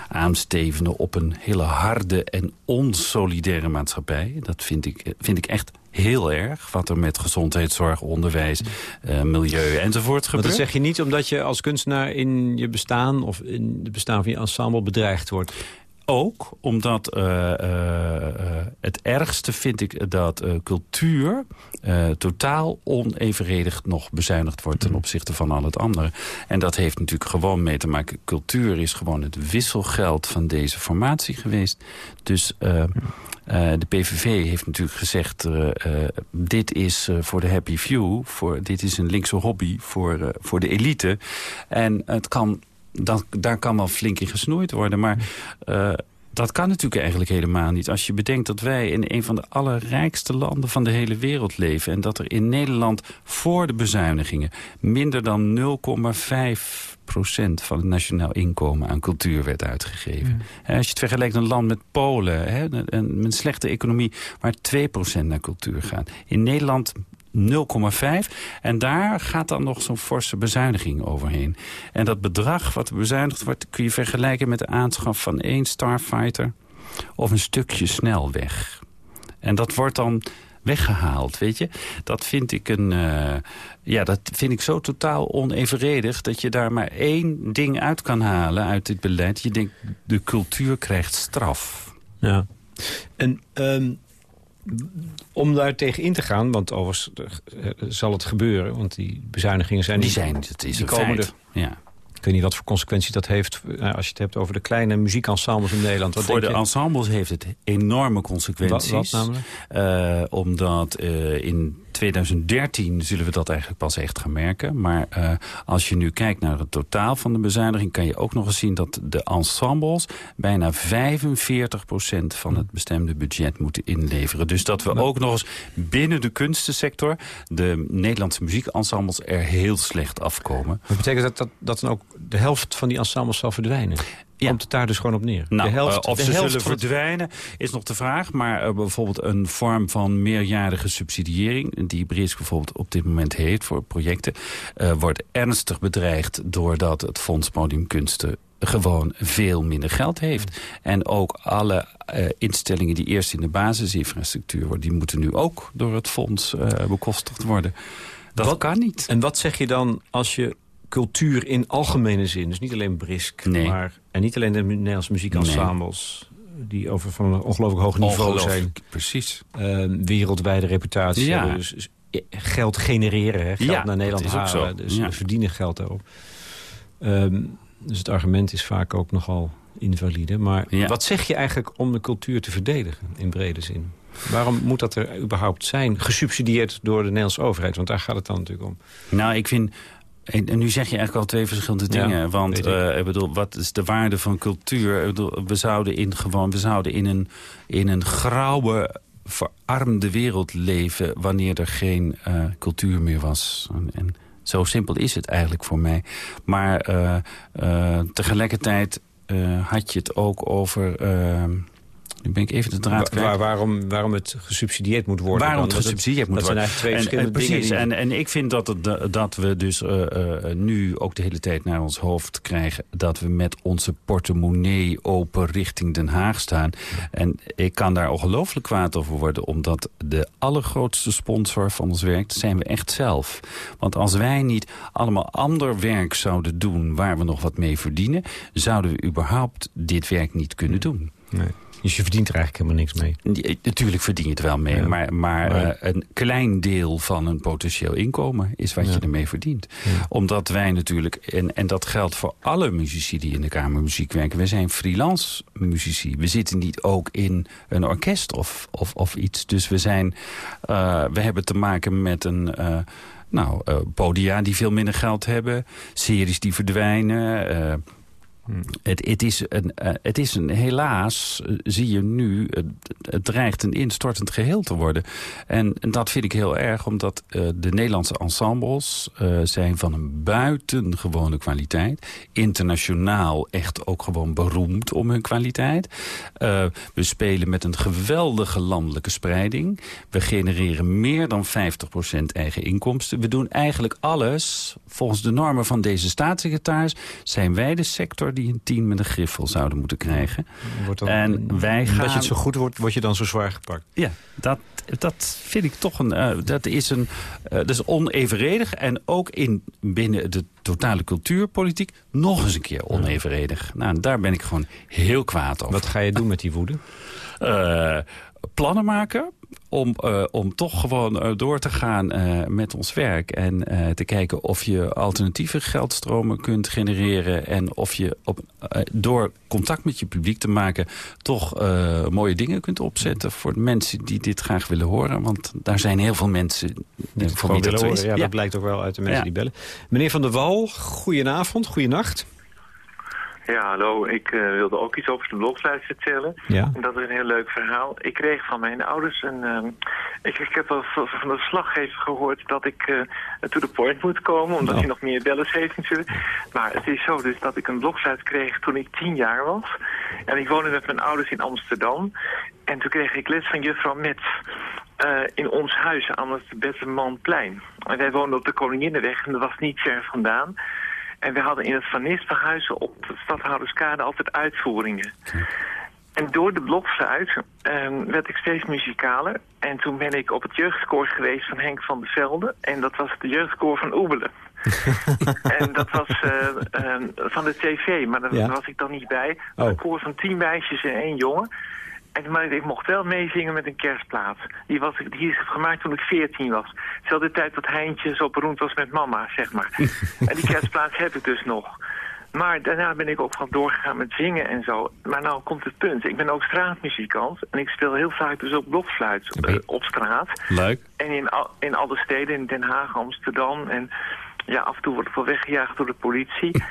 aanstevenen op een hele harde en onsolidaire maatschappij. Dat vind ik, vind ik echt heel erg. Wat er met gezondheidszorg, onderwijs, uh, milieu enzovoort gebeurt. Dat zeg je niet omdat je als kunstenaar in je bestaan... of in het bestaan van je ensemble bedreigd wordt? Ook omdat eh, eh, eh, het ergste vind ik dat cultuur totaal onevenredig nog bezuinigd wordt ten mm. opzichte van al het andere. En dat heeft natuurlijk gewoon mee te maken. Cultuur is gewoon het wisselgeld van deze formatie geweest. Dus de PVV heeft natuurlijk gezegd... dit is voor de happy few, voor, dit is een linkse hobby voor, voor de elite. En het kan dat, daar kan wel flink in gesnoeid worden. Maar uh, dat kan natuurlijk eigenlijk helemaal niet. Als je bedenkt dat wij in een van de allerrijkste landen van de hele wereld leven... en dat er in Nederland voor de bezuinigingen... minder dan 0,5 procent van het nationaal inkomen aan cultuur werd uitgegeven. Als je het vergelijkt met een land met Polen, hè, een, een slechte economie... waar 2 procent naar cultuur gaat. In Nederland 0,5. En daar gaat dan nog zo'n forse bezuiniging overheen. En dat bedrag wat bezuinigd wordt... kun je vergelijken met de aanschaf van één Starfighter... of een stukje snelweg. En dat wordt dan weggehaald, weet je. Dat vind ik een... Uh, ja, dat vind ik zo totaal onevenredig... dat je daar maar één ding uit kan halen uit dit beleid. Je denkt, de cultuur krijgt straf. Ja. En um, om daar tegen in te gaan, want overigens eh, zal het gebeuren... want die bezuinigingen zijn... Die zijn, het is die komen er. Ja. Ik weet niet wat voor consequenties dat heeft eh, als je het hebt over de kleine muziekensembles in Nederland. Wat voor de ensembles heeft het enorme consequenties. Wat, wat namelijk? Uh, omdat uh, in 2013 zullen we dat eigenlijk pas echt gaan merken. Maar uh, als je nu kijkt naar het totaal van de bezuiniging... kan je ook nog eens zien dat de ensembles bijna 45% van het bestemde budget moeten inleveren. Dus dat we ook nog eens binnen de kunstensector... de Nederlandse muziekensembles er heel slecht afkomen. Dat betekent dat, dat, dat dan ook de helft van die ensembles zal verdwijnen? Ja. Komt het daar dus gewoon op neer? Nou, de helft, uh, of ze zullen verdwijnen is nog de vraag. Maar uh, bijvoorbeeld een vorm van meerjarige subsidiëring... die Brisk bijvoorbeeld op dit moment heeft voor projecten... Uh, wordt ernstig bedreigd doordat het Fonds Podiumkunsten gewoon veel minder geld heeft. En ook alle uh, instellingen die eerst in de basisinfrastructuur worden... die moeten nu ook door het fonds uh, bekostigd worden. Dat wat, kan niet. En wat zeg je dan als je cultuur in algemene zin. Dus niet alleen Brisk, nee. maar, en niet alleen de Nederlandse muziekensembles... Nee. die over van een ongelooflijk hoog niveau ongelooflijk, zijn. Precies. Uh, wereldwijde reputatie ja. hebben. Dus, dus geld genereren, hè, geld ja, naar Nederland halen. Dus ja. we verdienen geld daarop. Um, dus het argument is vaak ook nogal invalide. Maar ja. wat zeg je eigenlijk om de cultuur te verdedigen in brede zin? Waarom moet dat er überhaupt zijn? Gesubsidieerd door de Nederlandse overheid? Want daar gaat het dan natuurlijk om. Nou, ik vind en, en, nu zeg je eigenlijk al twee verschillende dingen. Ja, want ik. Uh, ik bedoel, wat is de waarde van cultuur? Bedoel, we zouden in gewoon, we zouden in een, in een grauwe, verarmde wereld leven wanneer er geen uh, cultuur meer was. En, en, zo simpel is het eigenlijk voor mij. Maar uh, tegelijkertijd had je het ook over nu ben ik even de draad kwijt. Waar, waarom, waarom het gesubsidieerd moet worden? Waarom het gesubsidieerd moet worden. Dat zijn eigenlijk twee en, verschillende en, dingen. Precies, en, en ik vind dat, het, dat we dus uh, uh, nu ook de hele tijd naar ons hoofd krijgen... dat we met onze portemonnee open richting Den Haag staan. En ik kan daar ongelooflijk kwaad over worden... omdat de allergrootste sponsor van ons werk zijn we echt zelf. Want als wij niet allemaal ander werk zouden doen... waar we nog wat mee verdienen... zouden we überhaupt dit werk niet kunnen doen. Nee. Dus je verdient er eigenlijk helemaal niks mee? Natuurlijk verdien je het wel mee. Ja. Maar, maar, maar... Uh, een klein deel van een potentieel inkomen is wat ja. je ermee verdient. Ja. Omdat wij natuurlijk, en, en dat geldt voor alle muzici die in de Kamermuziek werken. We zijn freelance muzici. We zitten niet ook in een orkest of, of, of iets. Dus we zijn, uh, we hebben te maken met een... Uh, nou, podia die veel minder geld hebben. Series die verdwijnen. Het, het, is een, uh, het is een, helaas, uh, zie je nu, het dreigt een instortend geheel te worden. En, dat vind ik heel erg, omdat de Nederlandse ensembles zijn van een buitengewone kwaliteit. Internationaal echt ook gewoon beroemd om hun kwaliteit. we spelen met een geweldige landelijke spreiding. We genereren meer dan 50% eigen inkomsten. We doen eigenlijk alles volgens de normen van deze staatssecretaris... zijn wij de sector die een tien met een griffel zouden moeten krijgen. Dan, En wij Dat gaan- je het zo goed wordt, word je dan zo zwaar gepakt. Ja, dat, dat vind ik toch een... eh, dat, is een eh, dat is onevenredig. En ook in, binnen de totale cultuurpolitiek nog eens een keer onevenredig. Nou, daar ben ik gewoon heel kwaad over. Wat ga je doen met die woede? Eh, plannen maken om, eh, om toch gewoon eh, door te gaan eh, met ons werk. En te kijken of je alternatieve geldstromen kunt genereren. En of je op, door contact met je publiek te maken... toch mooie dingen kunt opzetten voor de mensen die dit graag willen horen. Want daar zijn heel veel mensen Die het gewoon willen horen. Ja, dat blijkt ook wel uit de mensen Ja. die bellen. Meneer Van der Wal, goedenavond, goedenacht. Ja, hallo. Ik eh, wilde ook iets over de blogsluit vertellen. Ja. En dat is een heel leuk verhaal. Ik kreeg van mijn ouders een... ehm, ik, ik heb wel van de slaggever gehoord dat ik eh to the point moet komen, omdat hij nog meer bellers heeft natuurlijk. Maar het is zo dus dat ik een blogsluit kreeg toen ik tien jaar was. En ik woonde met mijn ouders in Amsterdam. En toen kreeg ik les van juffrouw Mets eh, in ons huis aan het Bettermanplein. En wij woonden op de Koninginnenweg en dat was niet ver vandaan. En we hadden in het Van Nistelhuis op de Stadhouderskade altijd uitvoeringen. En door de blokfluit ehm, werd ik steeds muzikaler. En toen ben ik op het jeugdkoor geweest van Henk van der Velde. En dat was het jeugdkoor van Oebelen. en dat was eh, ehm, van de tv, maar daar Ja. was ik dan niet bij. Oh. Een koor van tien meisjes en één jongen. En, maar ik mocht wel meezingen met een kerstplaat. Die, was, die is gemaakt toen ik 14 was. Zelfde tijd dat Heintje zo beroemd was met mama, zeg maar. en die kerstplaat heb ik dus nog. Maar daarna ben ik ook van doorgegaan met zingen en zo. Maar nou komt het punt. Ik ben ook straatmuzikant. En ik speel heel vaak dus ook blokfluit eh, op straat. Leuk. En in, al, in alle steden, in Den Haag, Amsterdam. En ja, af en toe word ik wel weggejaagd door de politie.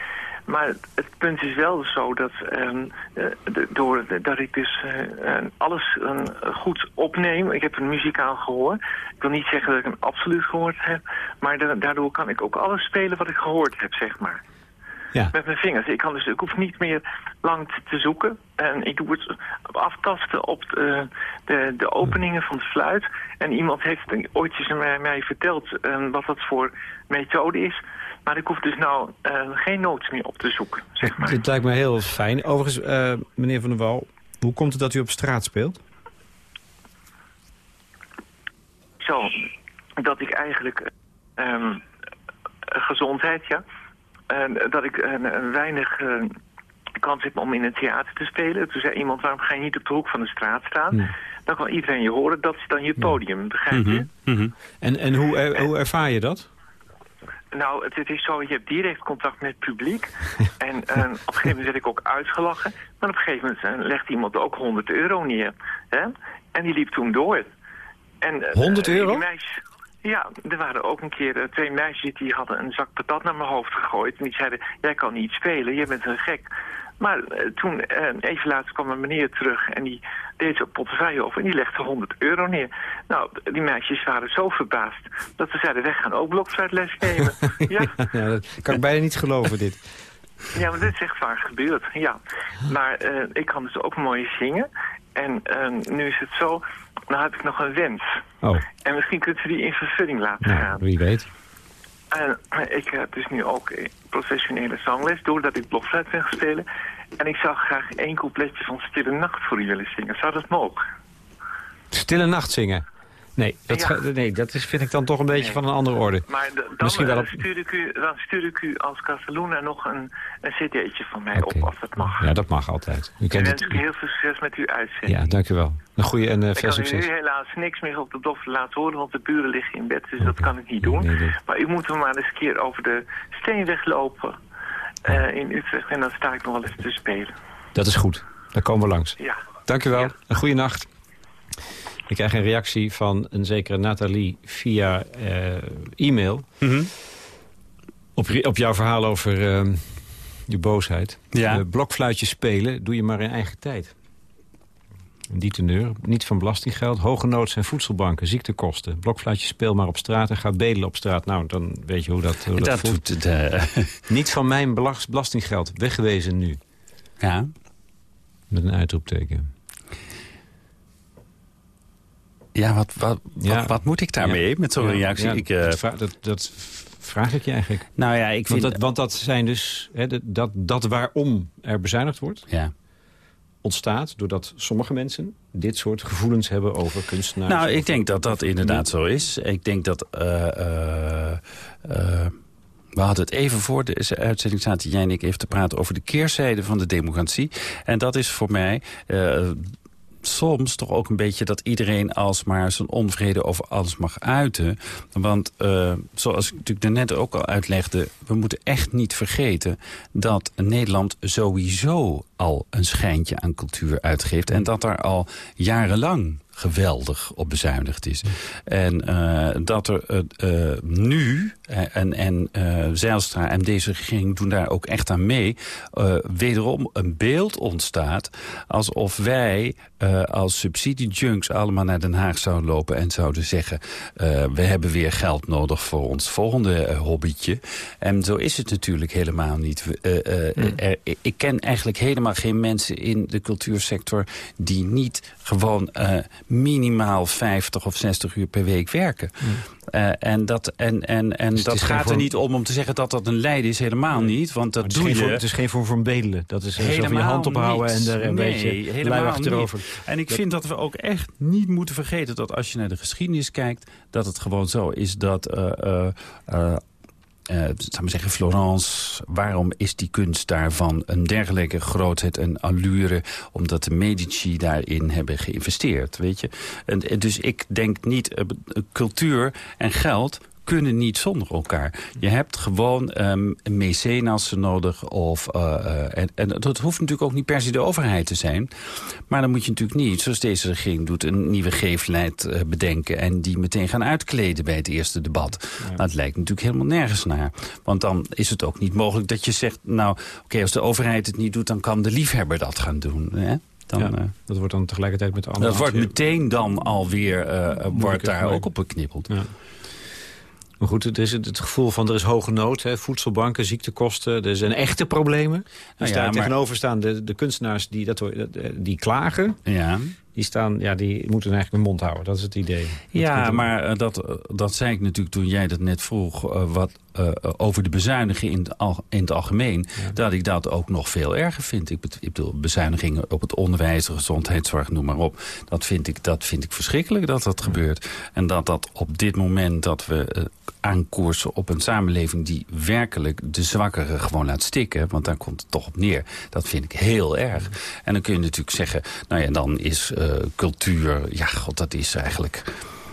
Maar het, punt is wel zo dat, de- door, dat ik dus eh, eh, alles goed opneem. Ik heb een muzikaal gehoor. Ik wil niet zeggen dat ik een absoluut gehoord heb. Maar da- daardoor kan ik ook alles spelen wat ik gehoord heb, zeg maar Ja. met mijn vingers. Ik, kan dus, ik hoef niet meer lang te, zoeken. En ik doe het aftasten op de, de, de openingen van de fluit. En iemand heeft ooit eens mij, mij verteld eh, wat dat voor methode is. Maar ik hoef dus nou eh, geen notes meer op te zoeken, zeg maar. Dit lijkt me heel fijn. Overigens, eh, meneer Van der Wal, hoe komt het dat u op straat speelt? Zo, dat ik eigenlijk... ehm, gezondheid, ja. En dat ik een, weinig eh, kans heb om in een theater te spelen. Toen zei iemand, waarom ga je niet op de hoek van de straat staan? Hmm. Dan kan iedereen je horen, dat is dan je podium, begrijp je? Mhm, mhm. En, en hoe, er- hoe ervaar je dat? Nou, het, het is zo, je hebt direct contact met het publiek. en eh, op een gegeven moment werd ik ook uitgelachen. Maar op een gegeven moment eh, legde iemand ook 100 euro neer. Hè? En die liep toen door. En, eh, 100 die euro? Ja, er waren ook een keer eh, twee meisjes die hadden een zak patat naar mijn hoofd gegooid. En die zeiden, jij kan niet spelen, jij bent een gek. Maar eh, toen, eh, even later kwam een meneer terug en die deed zijn portefeuille over en die legde 100 euro neer. Nou, die meisjes waren zo verbaasd dat ze zeiden, wij gaan ook blokfluitles nemen. ja. ja, dat kan ik bijna niet geloven, dit. Ja, maar dit is echt waar gebeurd, ja. Maar ik kan dus ook mooi zingen. En nu is het zo, nou heb ik nog een wens. Oh, En misschien kunt u die in vervulling laten nou, gaan. wie weet. En eh, ik heb dus nu ook eh, professionele zangles, doordat ik blokfluit ben spelen. En ik zou graag één coupletje van Stille Nacht voor u willen zingen. Zou dat mogen? Stille nacht zingen. Nee, dat, Ja. nee, dat is, vind ik dan toch een beetje Nee. van een andere orde. Maar dan, Misschien wel eh, op- stuur ik u, dan stuur ik u als Casaluna nog een, een cd'tje van mij op, als dat mag. Ja, dat mag altijd. U en kent wens ik u heel veel succes met uw uitzending. Ja, dank u wel. Een goede en Ik veel kan u succes. nu helaas niks meer op de dof laten horen, want de buren liggen in bed, dus dat kan ik niet doen. Nee, nee. Maar u moet maar eens een keer over de steenweg lopen eh, in Utrecht en dan sta ik nog wel eens te spelen. Dat is goed. Daar komen we langs. Ja. Dank u wel. Ja. Een goede nacht. Ik krijg een reactie van een zekere Nathalie via eh, e-mail. Mhm. Op, op jouw verhaal over eh, je boosheid. Ja. Blokfluitjes spelen doe je maar in eigen tijd. Die teneur, niet van belastinggeld, hoge noods en voedselbanken, ziektekosten. Blokfluitjes speel maar op straat en ga bedelen op straat. Nou, dan weet je hoe dat, hoe dat, Dat voelt. doet het, eh, Niet van mijn belas- belastinggeld, weggewezen nu. ja. Met een uitroepteken. Ja, wat, wat, Ja. wat, wat moet ik daarmee Ja. met zo'n reactie? ik, eh, dat, dat, dat vraag ik je eigenlijk. Nou ja, ik vind... Want dat, want dat zijn dus... Hè, dat, dat waarom er bezuinigd wordt... Ja. ontstaat doordat sommige mensen dit soort gevoelens hebben over kunstenaars. Nou, ik denk dat dat inderdaad zo is. Ik denk dat... eh, eh, we hadden het even voor de uitzending zaten jij en ik even te praten over de keerzijde van de democratie. En dat is voor mij soms toch ook een beetje dat iedereen alsmaar zijn onvrede over alles mag uiten. Want eh, zoals ik natuurlijk daarnet ook al uitlegde, we moeten echt niet vergeten dat Nederland sowieso al een schijntje aan cultuur uitgeeft. En dat daar al jarenlang geweldig op bezuinigd is. En eh, dat er eh, nu, en, en eh, Zijlstra en deze regering doen daar ook echt aan mee... wederom een beeld ontstaat alsof wij als subsidiejunks allemaal naar Den Haag zouden lopen... en zouden zeggen, we hebben weer geld nodig voor ons volgende hobbytje. En zo is het natuurlijk helemaal niet. Er- ik ken eigenlijk helemaal geen mensen in de cultuursector... die niet gewoon minimaal 50 of 60 uur per week werken. Eh, en dat, en, en, en Dus dat gaat er niet om om te zeggen dat dat een lijden is. Helemaal niet, want dat doe geen je... vorm, het is geen vorm van bedelen. Dat is eh, van je Helemaal hand ophouden niet. en er een Nee, beetje helemaal achterover. niet. En ik vind dat we ook echt niet moeten vergeten dat als je naar de geschiedenis kijkt... dat het gewoon zo is dat... eh, eh, zal maar zeggen, Florence, waarom is die kunst daarvan een dergelijke grootheid en allure? Omdat de Medici daarin hebben geïnvesteerd, weet je. En dus ik denk niet, eh, cultuur en geld kunnen niet zonder elkaar. Je hebt gewoon um, mecenassen nodig. Of, uh, uh, en, en dat hoeft natuurlijk ook niet per se de overheid te zijn. Maar dan moet je natuurlijk niet, zoals deze regering doet... een nieuwe geefleid uh, bedenken... en die meteen gaan uitkleden bij het eerste debat. Ja. Nou, het lijkt natuurlijk helemaal nergens naar. Want dan is het ook niet mogelijk dat je zegt... nou, oké, okay, als de overheid het niet doet... dan kan de liefhebber dat gaan doen. Hè? Dan, ja, uh, dat wordt dan tegelijkertijd met de andere... Dat wordt meteen dan alweer... Uh, wordt daar ook op geknippeld. Ja. Maar goed, het is het, gevoel van er is hoge nood. Hè, voedselbanken, ziektekosten. Er zijn echte problemen. Dus nou ja, daar tegenover staan de, de kunstenaars die, dat, die klagen. Ja. Die, staan, ja, die moeten eigenlijk hun mond houden. Dat is het idee. Ja, maar uh, dat, dat zei ik natuurlijk toen jij dat net vroeg... Uh, wat, uh, over de bezuinigingen in het, al, in het algemeen... Ja. dat ik dat ook nog veel erger vind. Ik, bedoel, bezuinigingen op het onderwijs, de gezondheidszorg, noem maar op. Dat vind ik, dat vind ik verschrikkelijk dat dat ja. gebeurt. En dat dat op dit moment dat we aankoersen op een samenleving... die werkelijk de zwakkeren gewoon laat stikken... want daar komt het toch op neer. Dat vind ik heel erg. Ja. En dan kun je natuurlijk zeggen... nou ja, dan is uh, cultuur... ja, god, dat is eigenlijk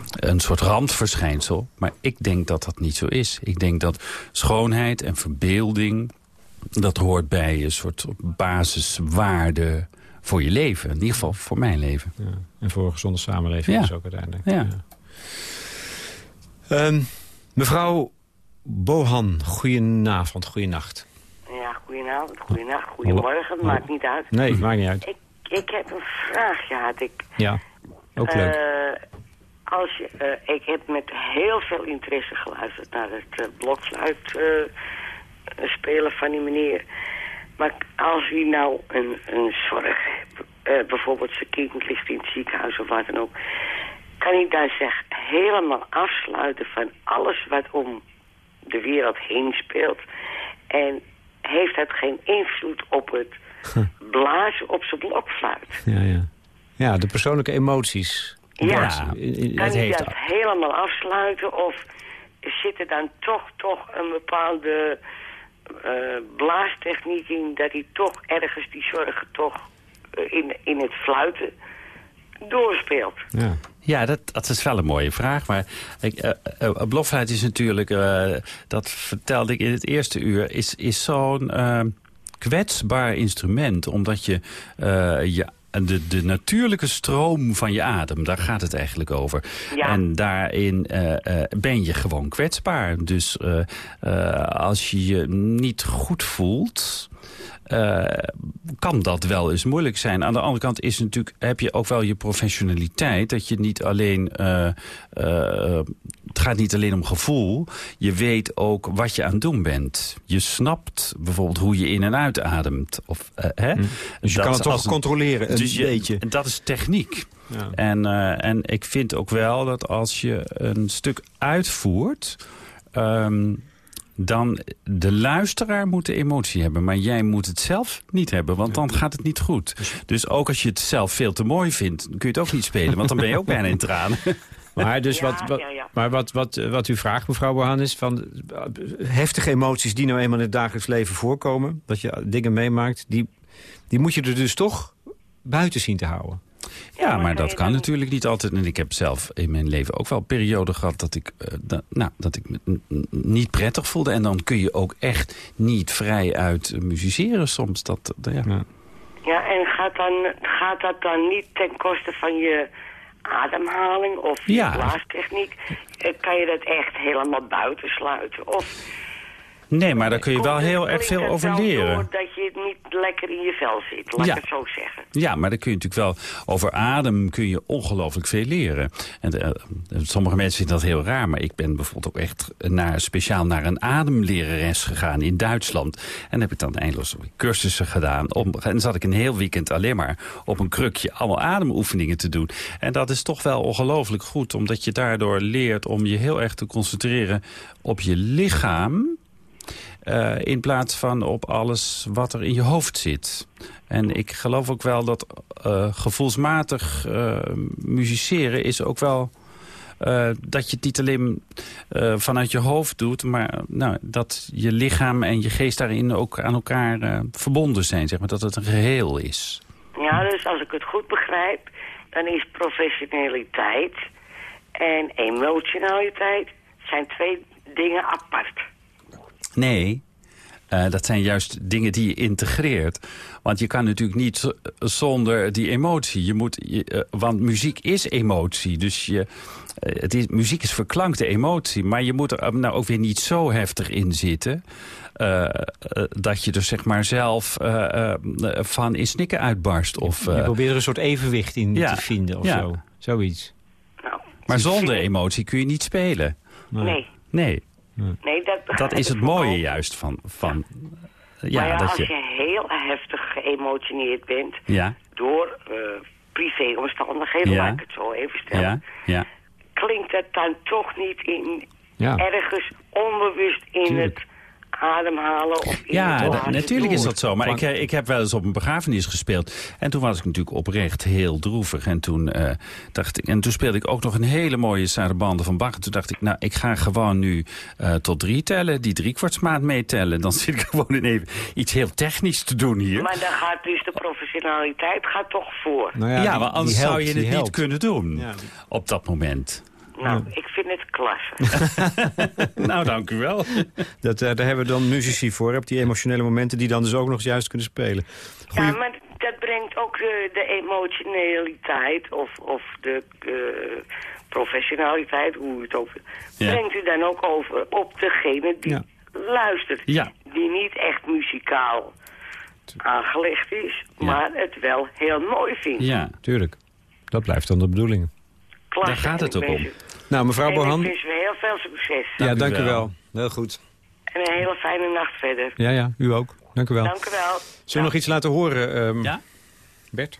een soort randverschijnsel. Maar ik denk dat dat niet zo is. Ik denk dat schoonheid en verbeelding... dat hoort bij een soort basiswaarde voor je leven. In ieder geval voor mijn leven. Ja. En voor een gezonde samenleving ja. dus ook uiteindelijk. Ja. ja. Um, mevrouw Bohan, goedenavond, goedenacht. Ja, goedenavond, goedenacht, goedemorgen, het maakt niet uit. Nee, het maakt niet uit. Ik, ik heb een vraag gehad. Ik, ja, ook leuk. Uh, als je, uh, ik heb met heel veel interesse geluisterd naar het uh, blokfluit spelen van die meneer. Maar als u nou een, een zorg bijvoorbeeld zijn kind ligt in het ziekenhuis of wat dan ook... kan hij dan zich helemaal afsluiten van alles wat om de wereld heen speelt... en heeft dat geen invloed op het blazen op zijn blokfluit? Ja, ja. ja, de persoonlijke emoties... Ja, ja kan hij dat helemaal afsluiten of zit er dan toch, toch een bepaalde uh, blaastechniek in... dat hij toch ergens die zorgen toch uh, in, in het fluiten doorspeelt? Ja. Ja, dat, dat is wel een mooie vraag. Maar ik, uh, uh, is natuurlijk, uh, dat vertelde ik in het eerste uur... is, is zo'n kwetsbaar instrument. Omdat je je de, de natuurlijke stroom van je adem, daar gaat het eigenlijk over. Ja. En daarin uh, uh, ben je gewoon kwetsbaar. Dus uh, als je je niet goed voelt... kan dat wel eens moeilijk zijn. Aan de andere kant is natuurlijk, heb je ook wel je professionaliteit. Dat je niet alleen... het gaat niet alleen om gevoel. Je weet ook wat je aan het doen bent. Je snapt bijvoorbeeld hoe je in en uitademt. Of, hè? Hm. Dus je dat kan het toch controleren, een dus je, beetje. Dat is techniek. Ja. En, en ik vind ook wel dat als je een stuk uitvoert... Um, dan de luisteraar moet de emotie hebben. Maar jij moet het zelf niet hebben, want dan gaat het niet goed. Dus ook als je het zelf veel te mooi vindt, kun je het ook niet spelen. Want dan ben je ook bijna in tranen. Maar, dus Ja, wat, wat, ja, ja. maar wat, wat, wat u vraagt, mevrouw Bohan, is van heftige emoties die nou eenmaal in het dagelijks leven voorkomen, dat je dingen meemaakt, die, die moet je er dus toch buiten zien te houden. Ja, maar dat kan natuurlijk niet altijd. En ik heb zelf in mijn leven ook wel perioden gehad dat ik, eh, dat, nou, dat ik me niet prettig voelde. En dan kun je ook echt niet vrij uit musiceren soms. Dat, eh, ja. Ja. En gaat, dan, gaat dat dan niet ten koste van je ademhaling of je Ja. blaastechniek? Eh, Kan je dat echt helemaal buiten sluiten? Of Nee, maar daar kun je wel heel erg veel over leren. Dat je niet lekker in je vel zit, laat Ja. ik het zo zeggen. Ja, maar dan kun je natuurlijk wel... Over adem kun je ongelooflijk veel leren. En eh, sommige mensen vinden dat heel raar. Maar ik ben bijvoorbeeld ook echt naar, speciaal naar een ademlerares gegaan in Duitsland. En heb ik dan eindeloos cursussen gedaan. Om, en zat ik een heel weekend alleen maar op een krukje allemaal ademoefeningen te doen. En dat is toch wel ongelooflijk goed. Omdat je daardoor leert om je heel erg te concentreren op je lichaam... Eh, in plaats van op alles wat er in je hoofd zit. En ik geloof ook wel dat eh, gevoelsmatig eh musiceren is ook wel... dat je het niet alleen vanuit je hoofd doet... maar nou, dat je lichaam en je geest daarin ook aan elkaar verbonden zijn. Zeg maar, dat het een geheel is. Ja, dus als ik het goed begrijp, dan is professionaliteit en emotionaliteit zijn twee dingen apart. Nee, eh, dat zijn juist dingen die je integreert. Want je kan natuurlijk niet zonder die emotie. Je moet, je, eh, want muziek is emotie. Dus je, eh, het is, muziek is verklankte emotie. Maar je moet er nou ook weer niet zo heftig in zitten... dat je er zeg maar zelf van in snikken uitbarst. Of, je probeert er een soort evenwicht in ja. te vinden of Ja. zo. Zoiets. Nou, maar zonder emotie kun je niet spelen. nee. Nee, Nee, dat, dat is het mooie juist van... van ja, dat als je, je heel heftig geëmotioneerd bent ja, door eh privéomstandigheden, Ja. laat ik het zo even stellen, ja, ja. klinkt dat dan toch niet in ergens onbewust in Tuurlijk. het ademhalen of Ja, natuurlijk is dat zo. Maar ik, eh, ik heb wel eens op een begrafenis gespeeld. En toen was ik natuurlijk oprecht heel droevig. En toen, eh, dacht ik, en toen speelde ik ook nog een hele mooie sarabande van Bach. En toen dacht ik, nou, ik ga gewoon nu eh, tot drie tellen. Die driekwartsmaat meetellen. Dan zit ik gewoon in even iets heel technisch te doen hier. Maar dan gaat dus de professionaliteit gaat toch voor. Nou ja, die- maar anders helpt, zou je het niet kunnen doen. Ja. Op dat moment. Nou, ik vind het klasse. nou, dank u wel. Dat, eh, daar hebben we dan muzici voor, op die emotionele momenten... die dan dus ook nog juist kunnen spelen. Goeie... Ja, maar dat brengt ook de, de emotionaliteit of, of de eh, professionaliteit, hoe u het ook... Ja. Brengt u dan ook over op degene die Ja. luistert. Ja. Die niet echt muzikaal aangelegd is, maar het wel heel mooi vindt. Ja, Tuurlijk. Dat blijft dan de bedoeling. Klasse. daar gaat het ook om. Nou, mevrouw en ik Bohan... wens u heel veel succes. Ja, Dank u dank u wel. Heel goed. En een hele fijne nacht verder. Ja, ja, u ook. Dank u wel. Dank u wel. Zullen we nog iets laten horen, ehm, ja? Bert?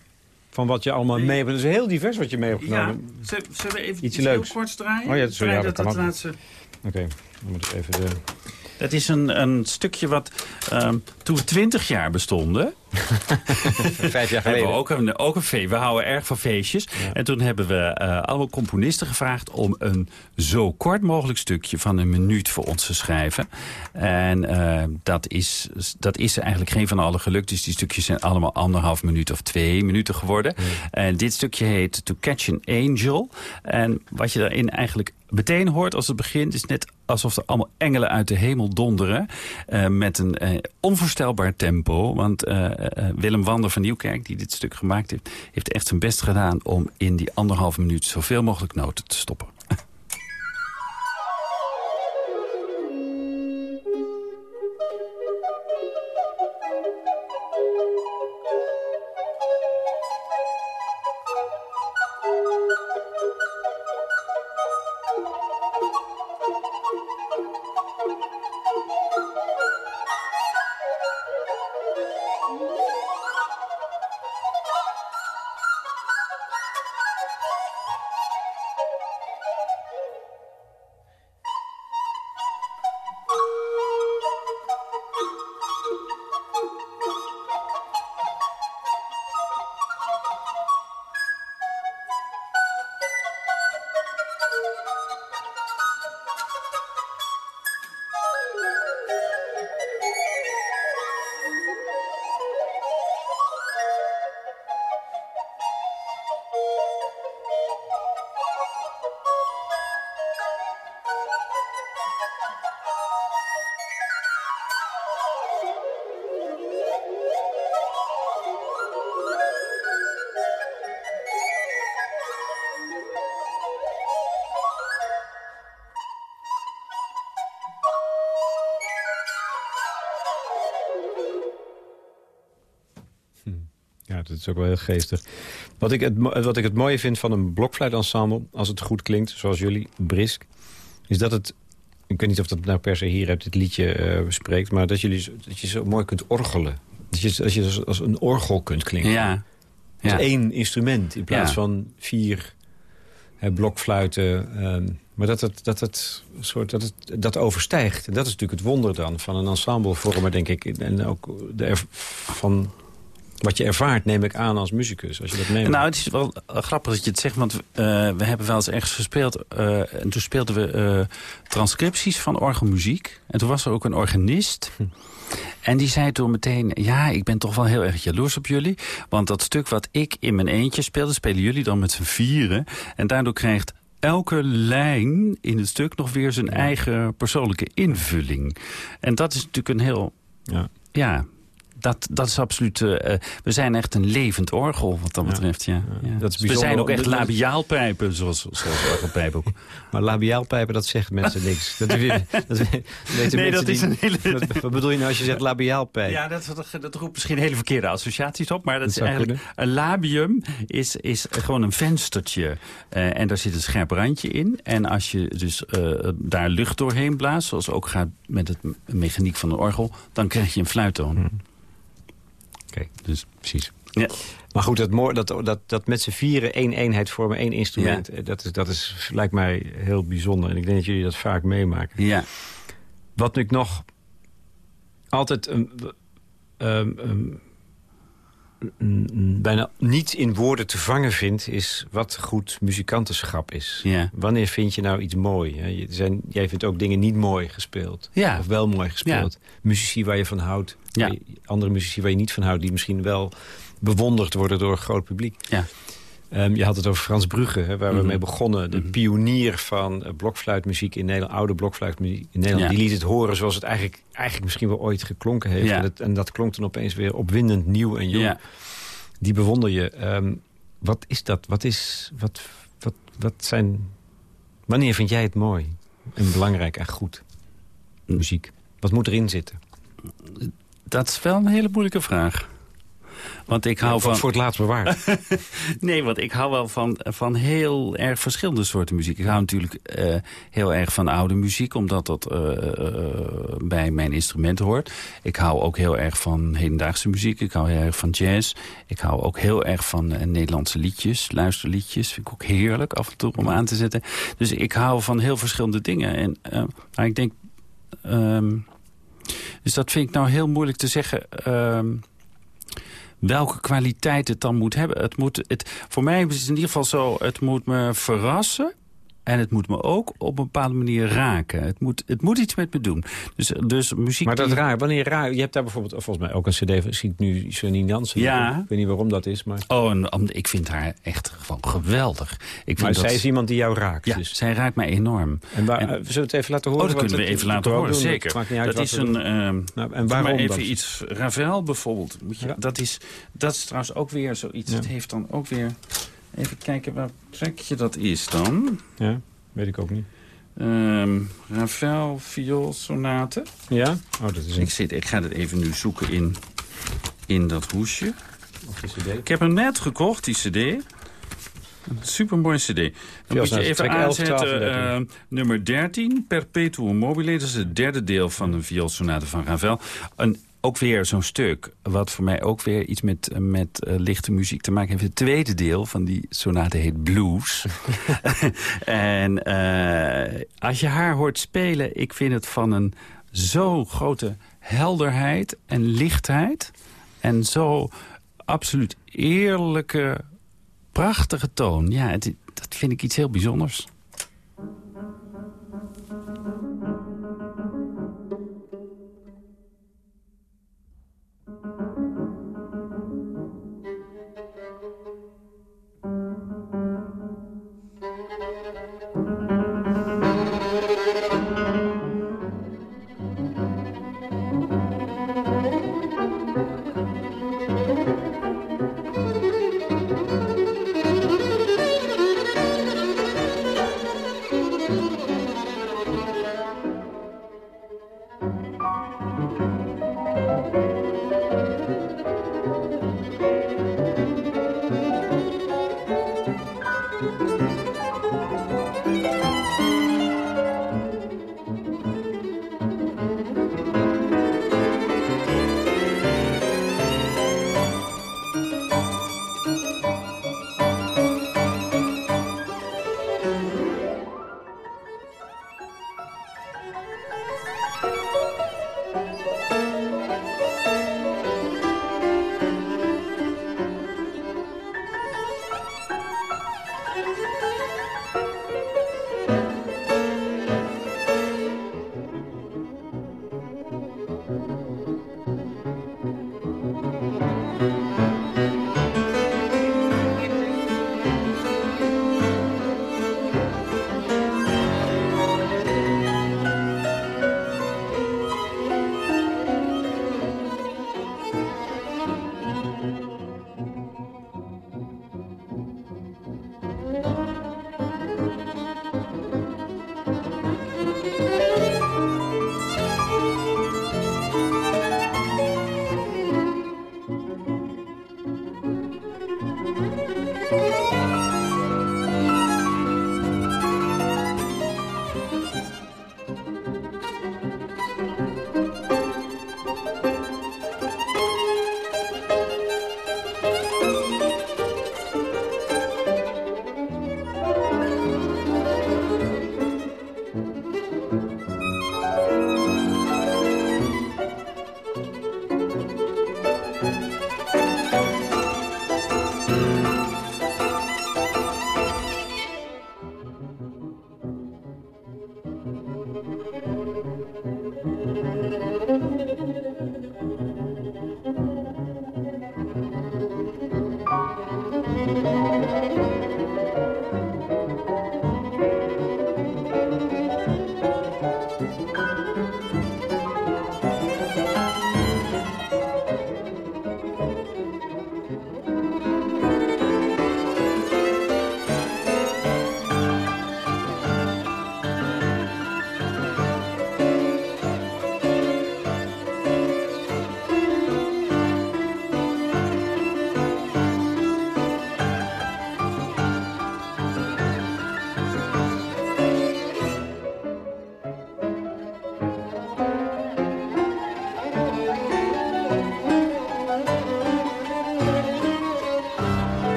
Van wat je allemaal mee hebt. Het is heel divers wat je mee hebt genomen. zullen we even Ietsje leuks. kort draaien? Oh ja, sorry, ja, dat laatste... Oké, dan moet ik even de... Het is een, een stukje wat ehm, toen we twintig jaar bestonden... Vijf jaar hebben we ook een, ook een feest. We houden erg van feestjes. En toen hebben we eh, allemaal componisten gevraagd... om een zo kort mogelijk stukje van een minuut voor ons te schrijven. En eh, dat, is, dat is eigenlijk geen van alle gelukt. Dus die stukjes zijn allemaal anderhalf minuut of twee minuten geworden. En dit stukje heet To Catch an Angel. En wat je daarin eigenlijk meteen hoort als het begint... is net alsof er allemaal engelen uit de hemel donderen. eh, met een onvoorstelbaar tempo. Want Willem Wander van Nieuwkerk, die dit stuk gemaakt heeft... heeft echt zijn best gedaan om in die anderhalf minuut... zoveel mogelijk noten te stoppen. Dat is ook wel heel geestig. Wat ik het, mo- wat ik het mooie vind van een blokfluitensemble... als het goed klinkt, zoals jullie, brisk... is dat het... Ik weet niet of dat nou per se hier uit dit liedje eh, spreekt... maar dat, jullie, dat je zo mooi kunt orgelen. Dat je, dat je als, als een orgel kunt klinken. Ja. Als ja. één instrument in plaats Ja. van vier hè, blokfluiten. ehm, maar dat het, dat, het, soort, dat het dat overstijgt. En dat is natuurlijk het wonder dan van een ensemblevormer, denk ik. En ook de van wat je ervaart, neem ik aan als muzikus. Als je dat meemaakt. Nou, het is wel eh, grappig dat je het zegt, want eh, we hebben wel eens ergens gespeeld. eh, en toen speelden we eh, transcripties van orgelmuziek. En toen was er ook een organist. En die zei toen meteen, ja, ik ben toch wel heel erg jaloers op jullie. Want dat stuk wat ik in mijn eentje speelde, spelen jullie dan met z'n vieren. En daardoor krijgt elke lijn in het stuk nog weer zijn eigen persoonlijke invulling. En dat is natuurlijk een heel... Ja. Ja, dat, dat is absoluut... eh, eh, we zijn echt een levend orgel wat dat betreft, ja. Ja. ja. Dat is we bijzonder. zijn ook echt labiaalpijpen, zoals, zoals orgelpijpen ook. Maar labiaalpijpen, dat zegt mensen niks. Dat, dat, dat weten Nee, dat is die- een hele... Wat, wat bedoel je nou als je zegt labiaalpijp? Ja, dat, dat, roept misschien hele verkeerde associaties op. Maar dat, is eigenlijk... Een labium is, is gewoon een venstertje. eh, en daar zit een scherp randje in. En als je dus daar lucht doorheen blaast... zoals ook gaat met het me- mechaniek van een orgel... dan krijg je een fluittoon. Oké, Dus precies. ja. Maar goed, dat, mooi- dat, dat, dat met z'n vieren één eenheid vormen, één instrument... eh, Dat, is, dat is, lijkt mij heel bijzonder. En ik denk dat jullie dat vaak meemaken. ja. Wat ik nog altijd ehm, ehm, een- een bijna niet in woorden te vangen vind... is wat goed muzikantenschap is. Ja. Wanneer vind je nou iets mooi? hè? Je- Zijn, jij vindt ook dingen niet mooi gespeeld. Ja. Of wel mooi gespeeld. Muzici waar je van houdt. Andere muzici waar je niet van houdt... die misschien wel bewonderd worden door een groot publiek. Ja. Ehm, je had het over Frans Brugge, hè, waar we Mhm. mee begonnen. De Mhm. pionier van eh, blokfluitmuziek in Nederland. Oude blokfluitmuziek in Nederland. Ja. Die liet het horen zoals het eigenlijk, eigenlijk misschien wel ooit geklonken heeft. Ja. En, dat, en dat klonk dan opeens weer opwindend nieuw en jong. Ja. Die bewonder je. Ehm, wat is dat? Wat is... Wat, wat, wat zijn... Wanneer vind jij het mooi en belangrijk en goed? Muziek. Wat moet erin zitten? Dat is wel een hele moeilijke vraag. Want ik hou van... Voor het laatst bewaard. Nee, want ik hou wel van, van heel erg verschillende soorten muziek. Ik hou natuurlijk eh, heel erg van oude muziek, omdat dat eh, eh, bij mijn instrument hoort. Ik hou ook heel erg van hedendaagse muziek. Ik hou heel erg van jazz. Ik hou ook heel erg van Nederlandse liedjes, luisterliedjes. Vind ik ook heerlijk af en toe om aan te zetten. Dus ik hou van heel verschillende dingen. En, maar ik denk... ehm, dus dat vind ik nou heel moeilijk te zeggen... ehm, welke kwaliteit het dan moet hebben. Het moet, het, voor mij is het in ieder geval zo, het moet me verrassen... En het moet me ook op een bepaalde manier raken. Het moet, het moet iets met me doen. Dus, dus muziek... Maar dat die- raar, wanneer raar... Je hebt daar bijvoorbeeld volgens mij ook een cd zie ik nu Janine Jansen. Ja. Ik weet niet waarom dat is, maar... Oh, en, ik vind haar echt gewoon geweldig. Ik vind Maar dat, zij is iemand die jou raakt. Ja, dus. zij raakt mij enorm. En waar, en- zullen we het even laten horen? Oh, dat kunnen we het- even laten horen, doen, zeker. Het maakt niet uit dat is een... ehm Nou, en maar waarom even dan? iets... Ravel bijvoorbeeld. Moet je, Ja. dat, is, dat is trouwens ook weer zoiets. Ja. Het heeft dan ook weer... Even kijken, waar trekje dat is dan? Ja, weet ik ook niet. Ehm Ravel, vioolsonate. Ja? Oh, dat is een Ik, zit, ik ga het even nu zoeken in, in dat hoesje. of cd. Ik heb hem net gekocht, die cd. Een supermooi cd. Dan moet je even trek 11, 12 aanzetten. en 13. eh, nummer 13, Perpetuum mobile. Dat is het derde deel van de vioolsonate van Ravel. Een, ook weer zo'n stuk, wat voor mij ook weer iets met, met eh, lichte muziek te maken heeft. Het tweede deel van die sonate heet Blues. en eh, als je haar hoort spelen, ik vind het van een zo grote helderheid en lichtheid. En zo absoluut eerlijke, prachtige toon. Ja, het, dat vind ik iets heel bijzonders.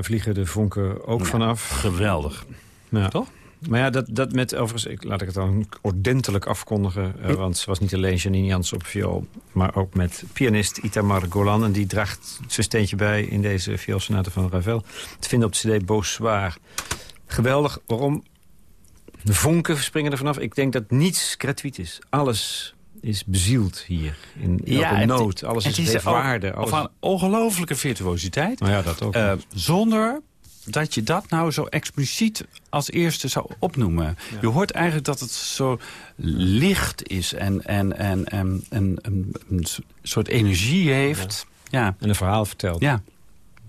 Daar vliegen de vonken ook Ja, vanaf. Geweldig. Ja. Toch? Maar ja, dat, dat met overigens, ik, laat ik het dan ordentelijk afkondigen. eh, want ze was niet alleen Janine Jans op viool, maar ook met pianist Itamar Golan. En die draagt zijn steentje bij in deze vioolsonate van Ravel. Te vinden op de cd Beausoir. Geweldig. Waarom? De vonken springen er vanaf. Ik denk dat niets gratuit is. Alles is bezield hier. In elke het- noot. Alles is, ook waarde. Alles... Van ongelofelijke virtuositeit. Nou ja, dat ook. Eh, zonder dat je dat nou zo expliciet als eerste zou opnoemen. Je hoort eigenlijk dat het zo licht is en, en, en, en, en een, een soort energie heeft. Ja, En een verhaal vertelt. ja,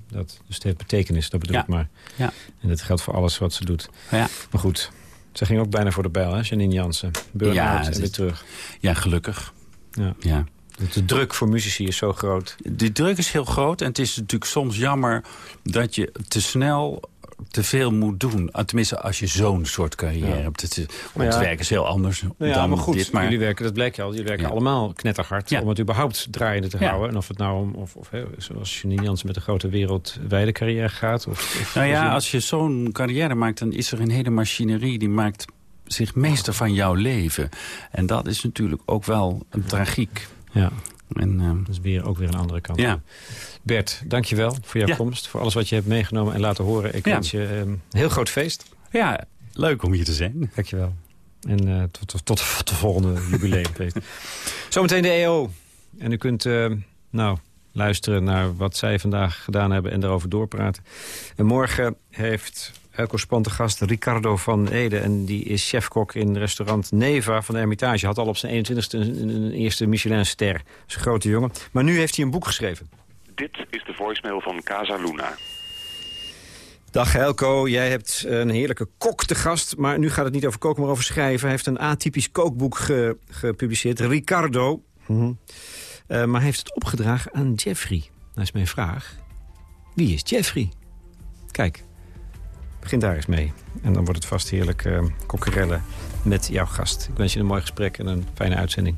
Dat, dus het heeft betekenis, dat bedoel Ja. ik maar. ja. En dat geldt voor alles wat ze doet. ja. Maar goed, ze ging ook bijna voor de bijl, hè, Janine Jansen. Burn-out Ja, en weer terug. ja gelukkig. Ja. Ja. De druk voor muzici is zo groot. De druk is heel groot en het is natuurlijk soms jammer dat je te snel te veel moet doen. Ah, Tenminste, als je zo'n soort carrière Ja. hebt. Het, ja. werk is heel anders Nou ja, dan maar goed, dit. Maar jullie werken, dat blijkt je al, jullie werken allemaal knetterhard... Om het überhaupt draaiende te houden. En of het nou om, of, of zoals Janine Jansen met een grote wereldwijde carrière gaat. Of, of nou ja, als je zo'n carrière maakt, dan is er een hele machinerie... die maakt zich meester van jouw leven. En dat is natuurlijk ook wel een tragiek. ja, En, eh, dat is weer, ook weer een andere kant. ja. Bert, dankjewel voor jouw Ja. komst. Voor alles wat je hebt meegenomen en laten horen. Ik Ja. wens je ehm, een heel groot feest. ja, leuk om hier te zijn. Dankjewel. En eh, tot, tot, tot de volgende jubileumfeest. Zometeen de EO. En u kunt eh, nou, luisteren naar wat zij vandaag gedaan hebben... en daarover doorpraten. En morgen heeft Elko Span te gast Ricardo van Ede. En die is chefkok in restaurant Neva van de Hermitage. Had al op zijn 21ste een, een eerste Michelin-ster. Dat is een grote jongen. Maar nu heeft hij een boek geschreven. Dit is de voicemail van Casa Luna. Dag Helco, jij hebt een heerlijke kok te gast. Maar nu gaat het niet over koken, maar over schrijven. Hij heeft een atypisch kookboek ge- gepubliceerd, Ricardo. Mhm. Eh, maar hij heeft het opgedragen aan Jeffrey. Nou is mijn vraag, wie is Jeffrey? Kijk, begin daar eens mee. En dan wordt het vast heerlijk uh, kokkerellen met jouw gast. Ik wens je een mooi gesprek en een fijne uitzending.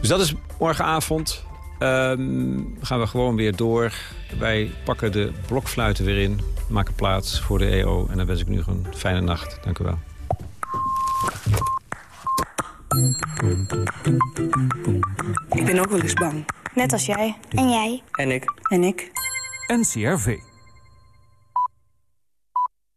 Dus dat is morgenavond. Ehm, gaan we gewoon weer door. Wij pakken de blokfluiten weer in. Maken plaats voor de EO. En dan wens ik nu gewoon een fijne nacht. Dank u wel. Ik ben ook wel eens bang. Net als jij. En jij. En ik. En ik. NCRV.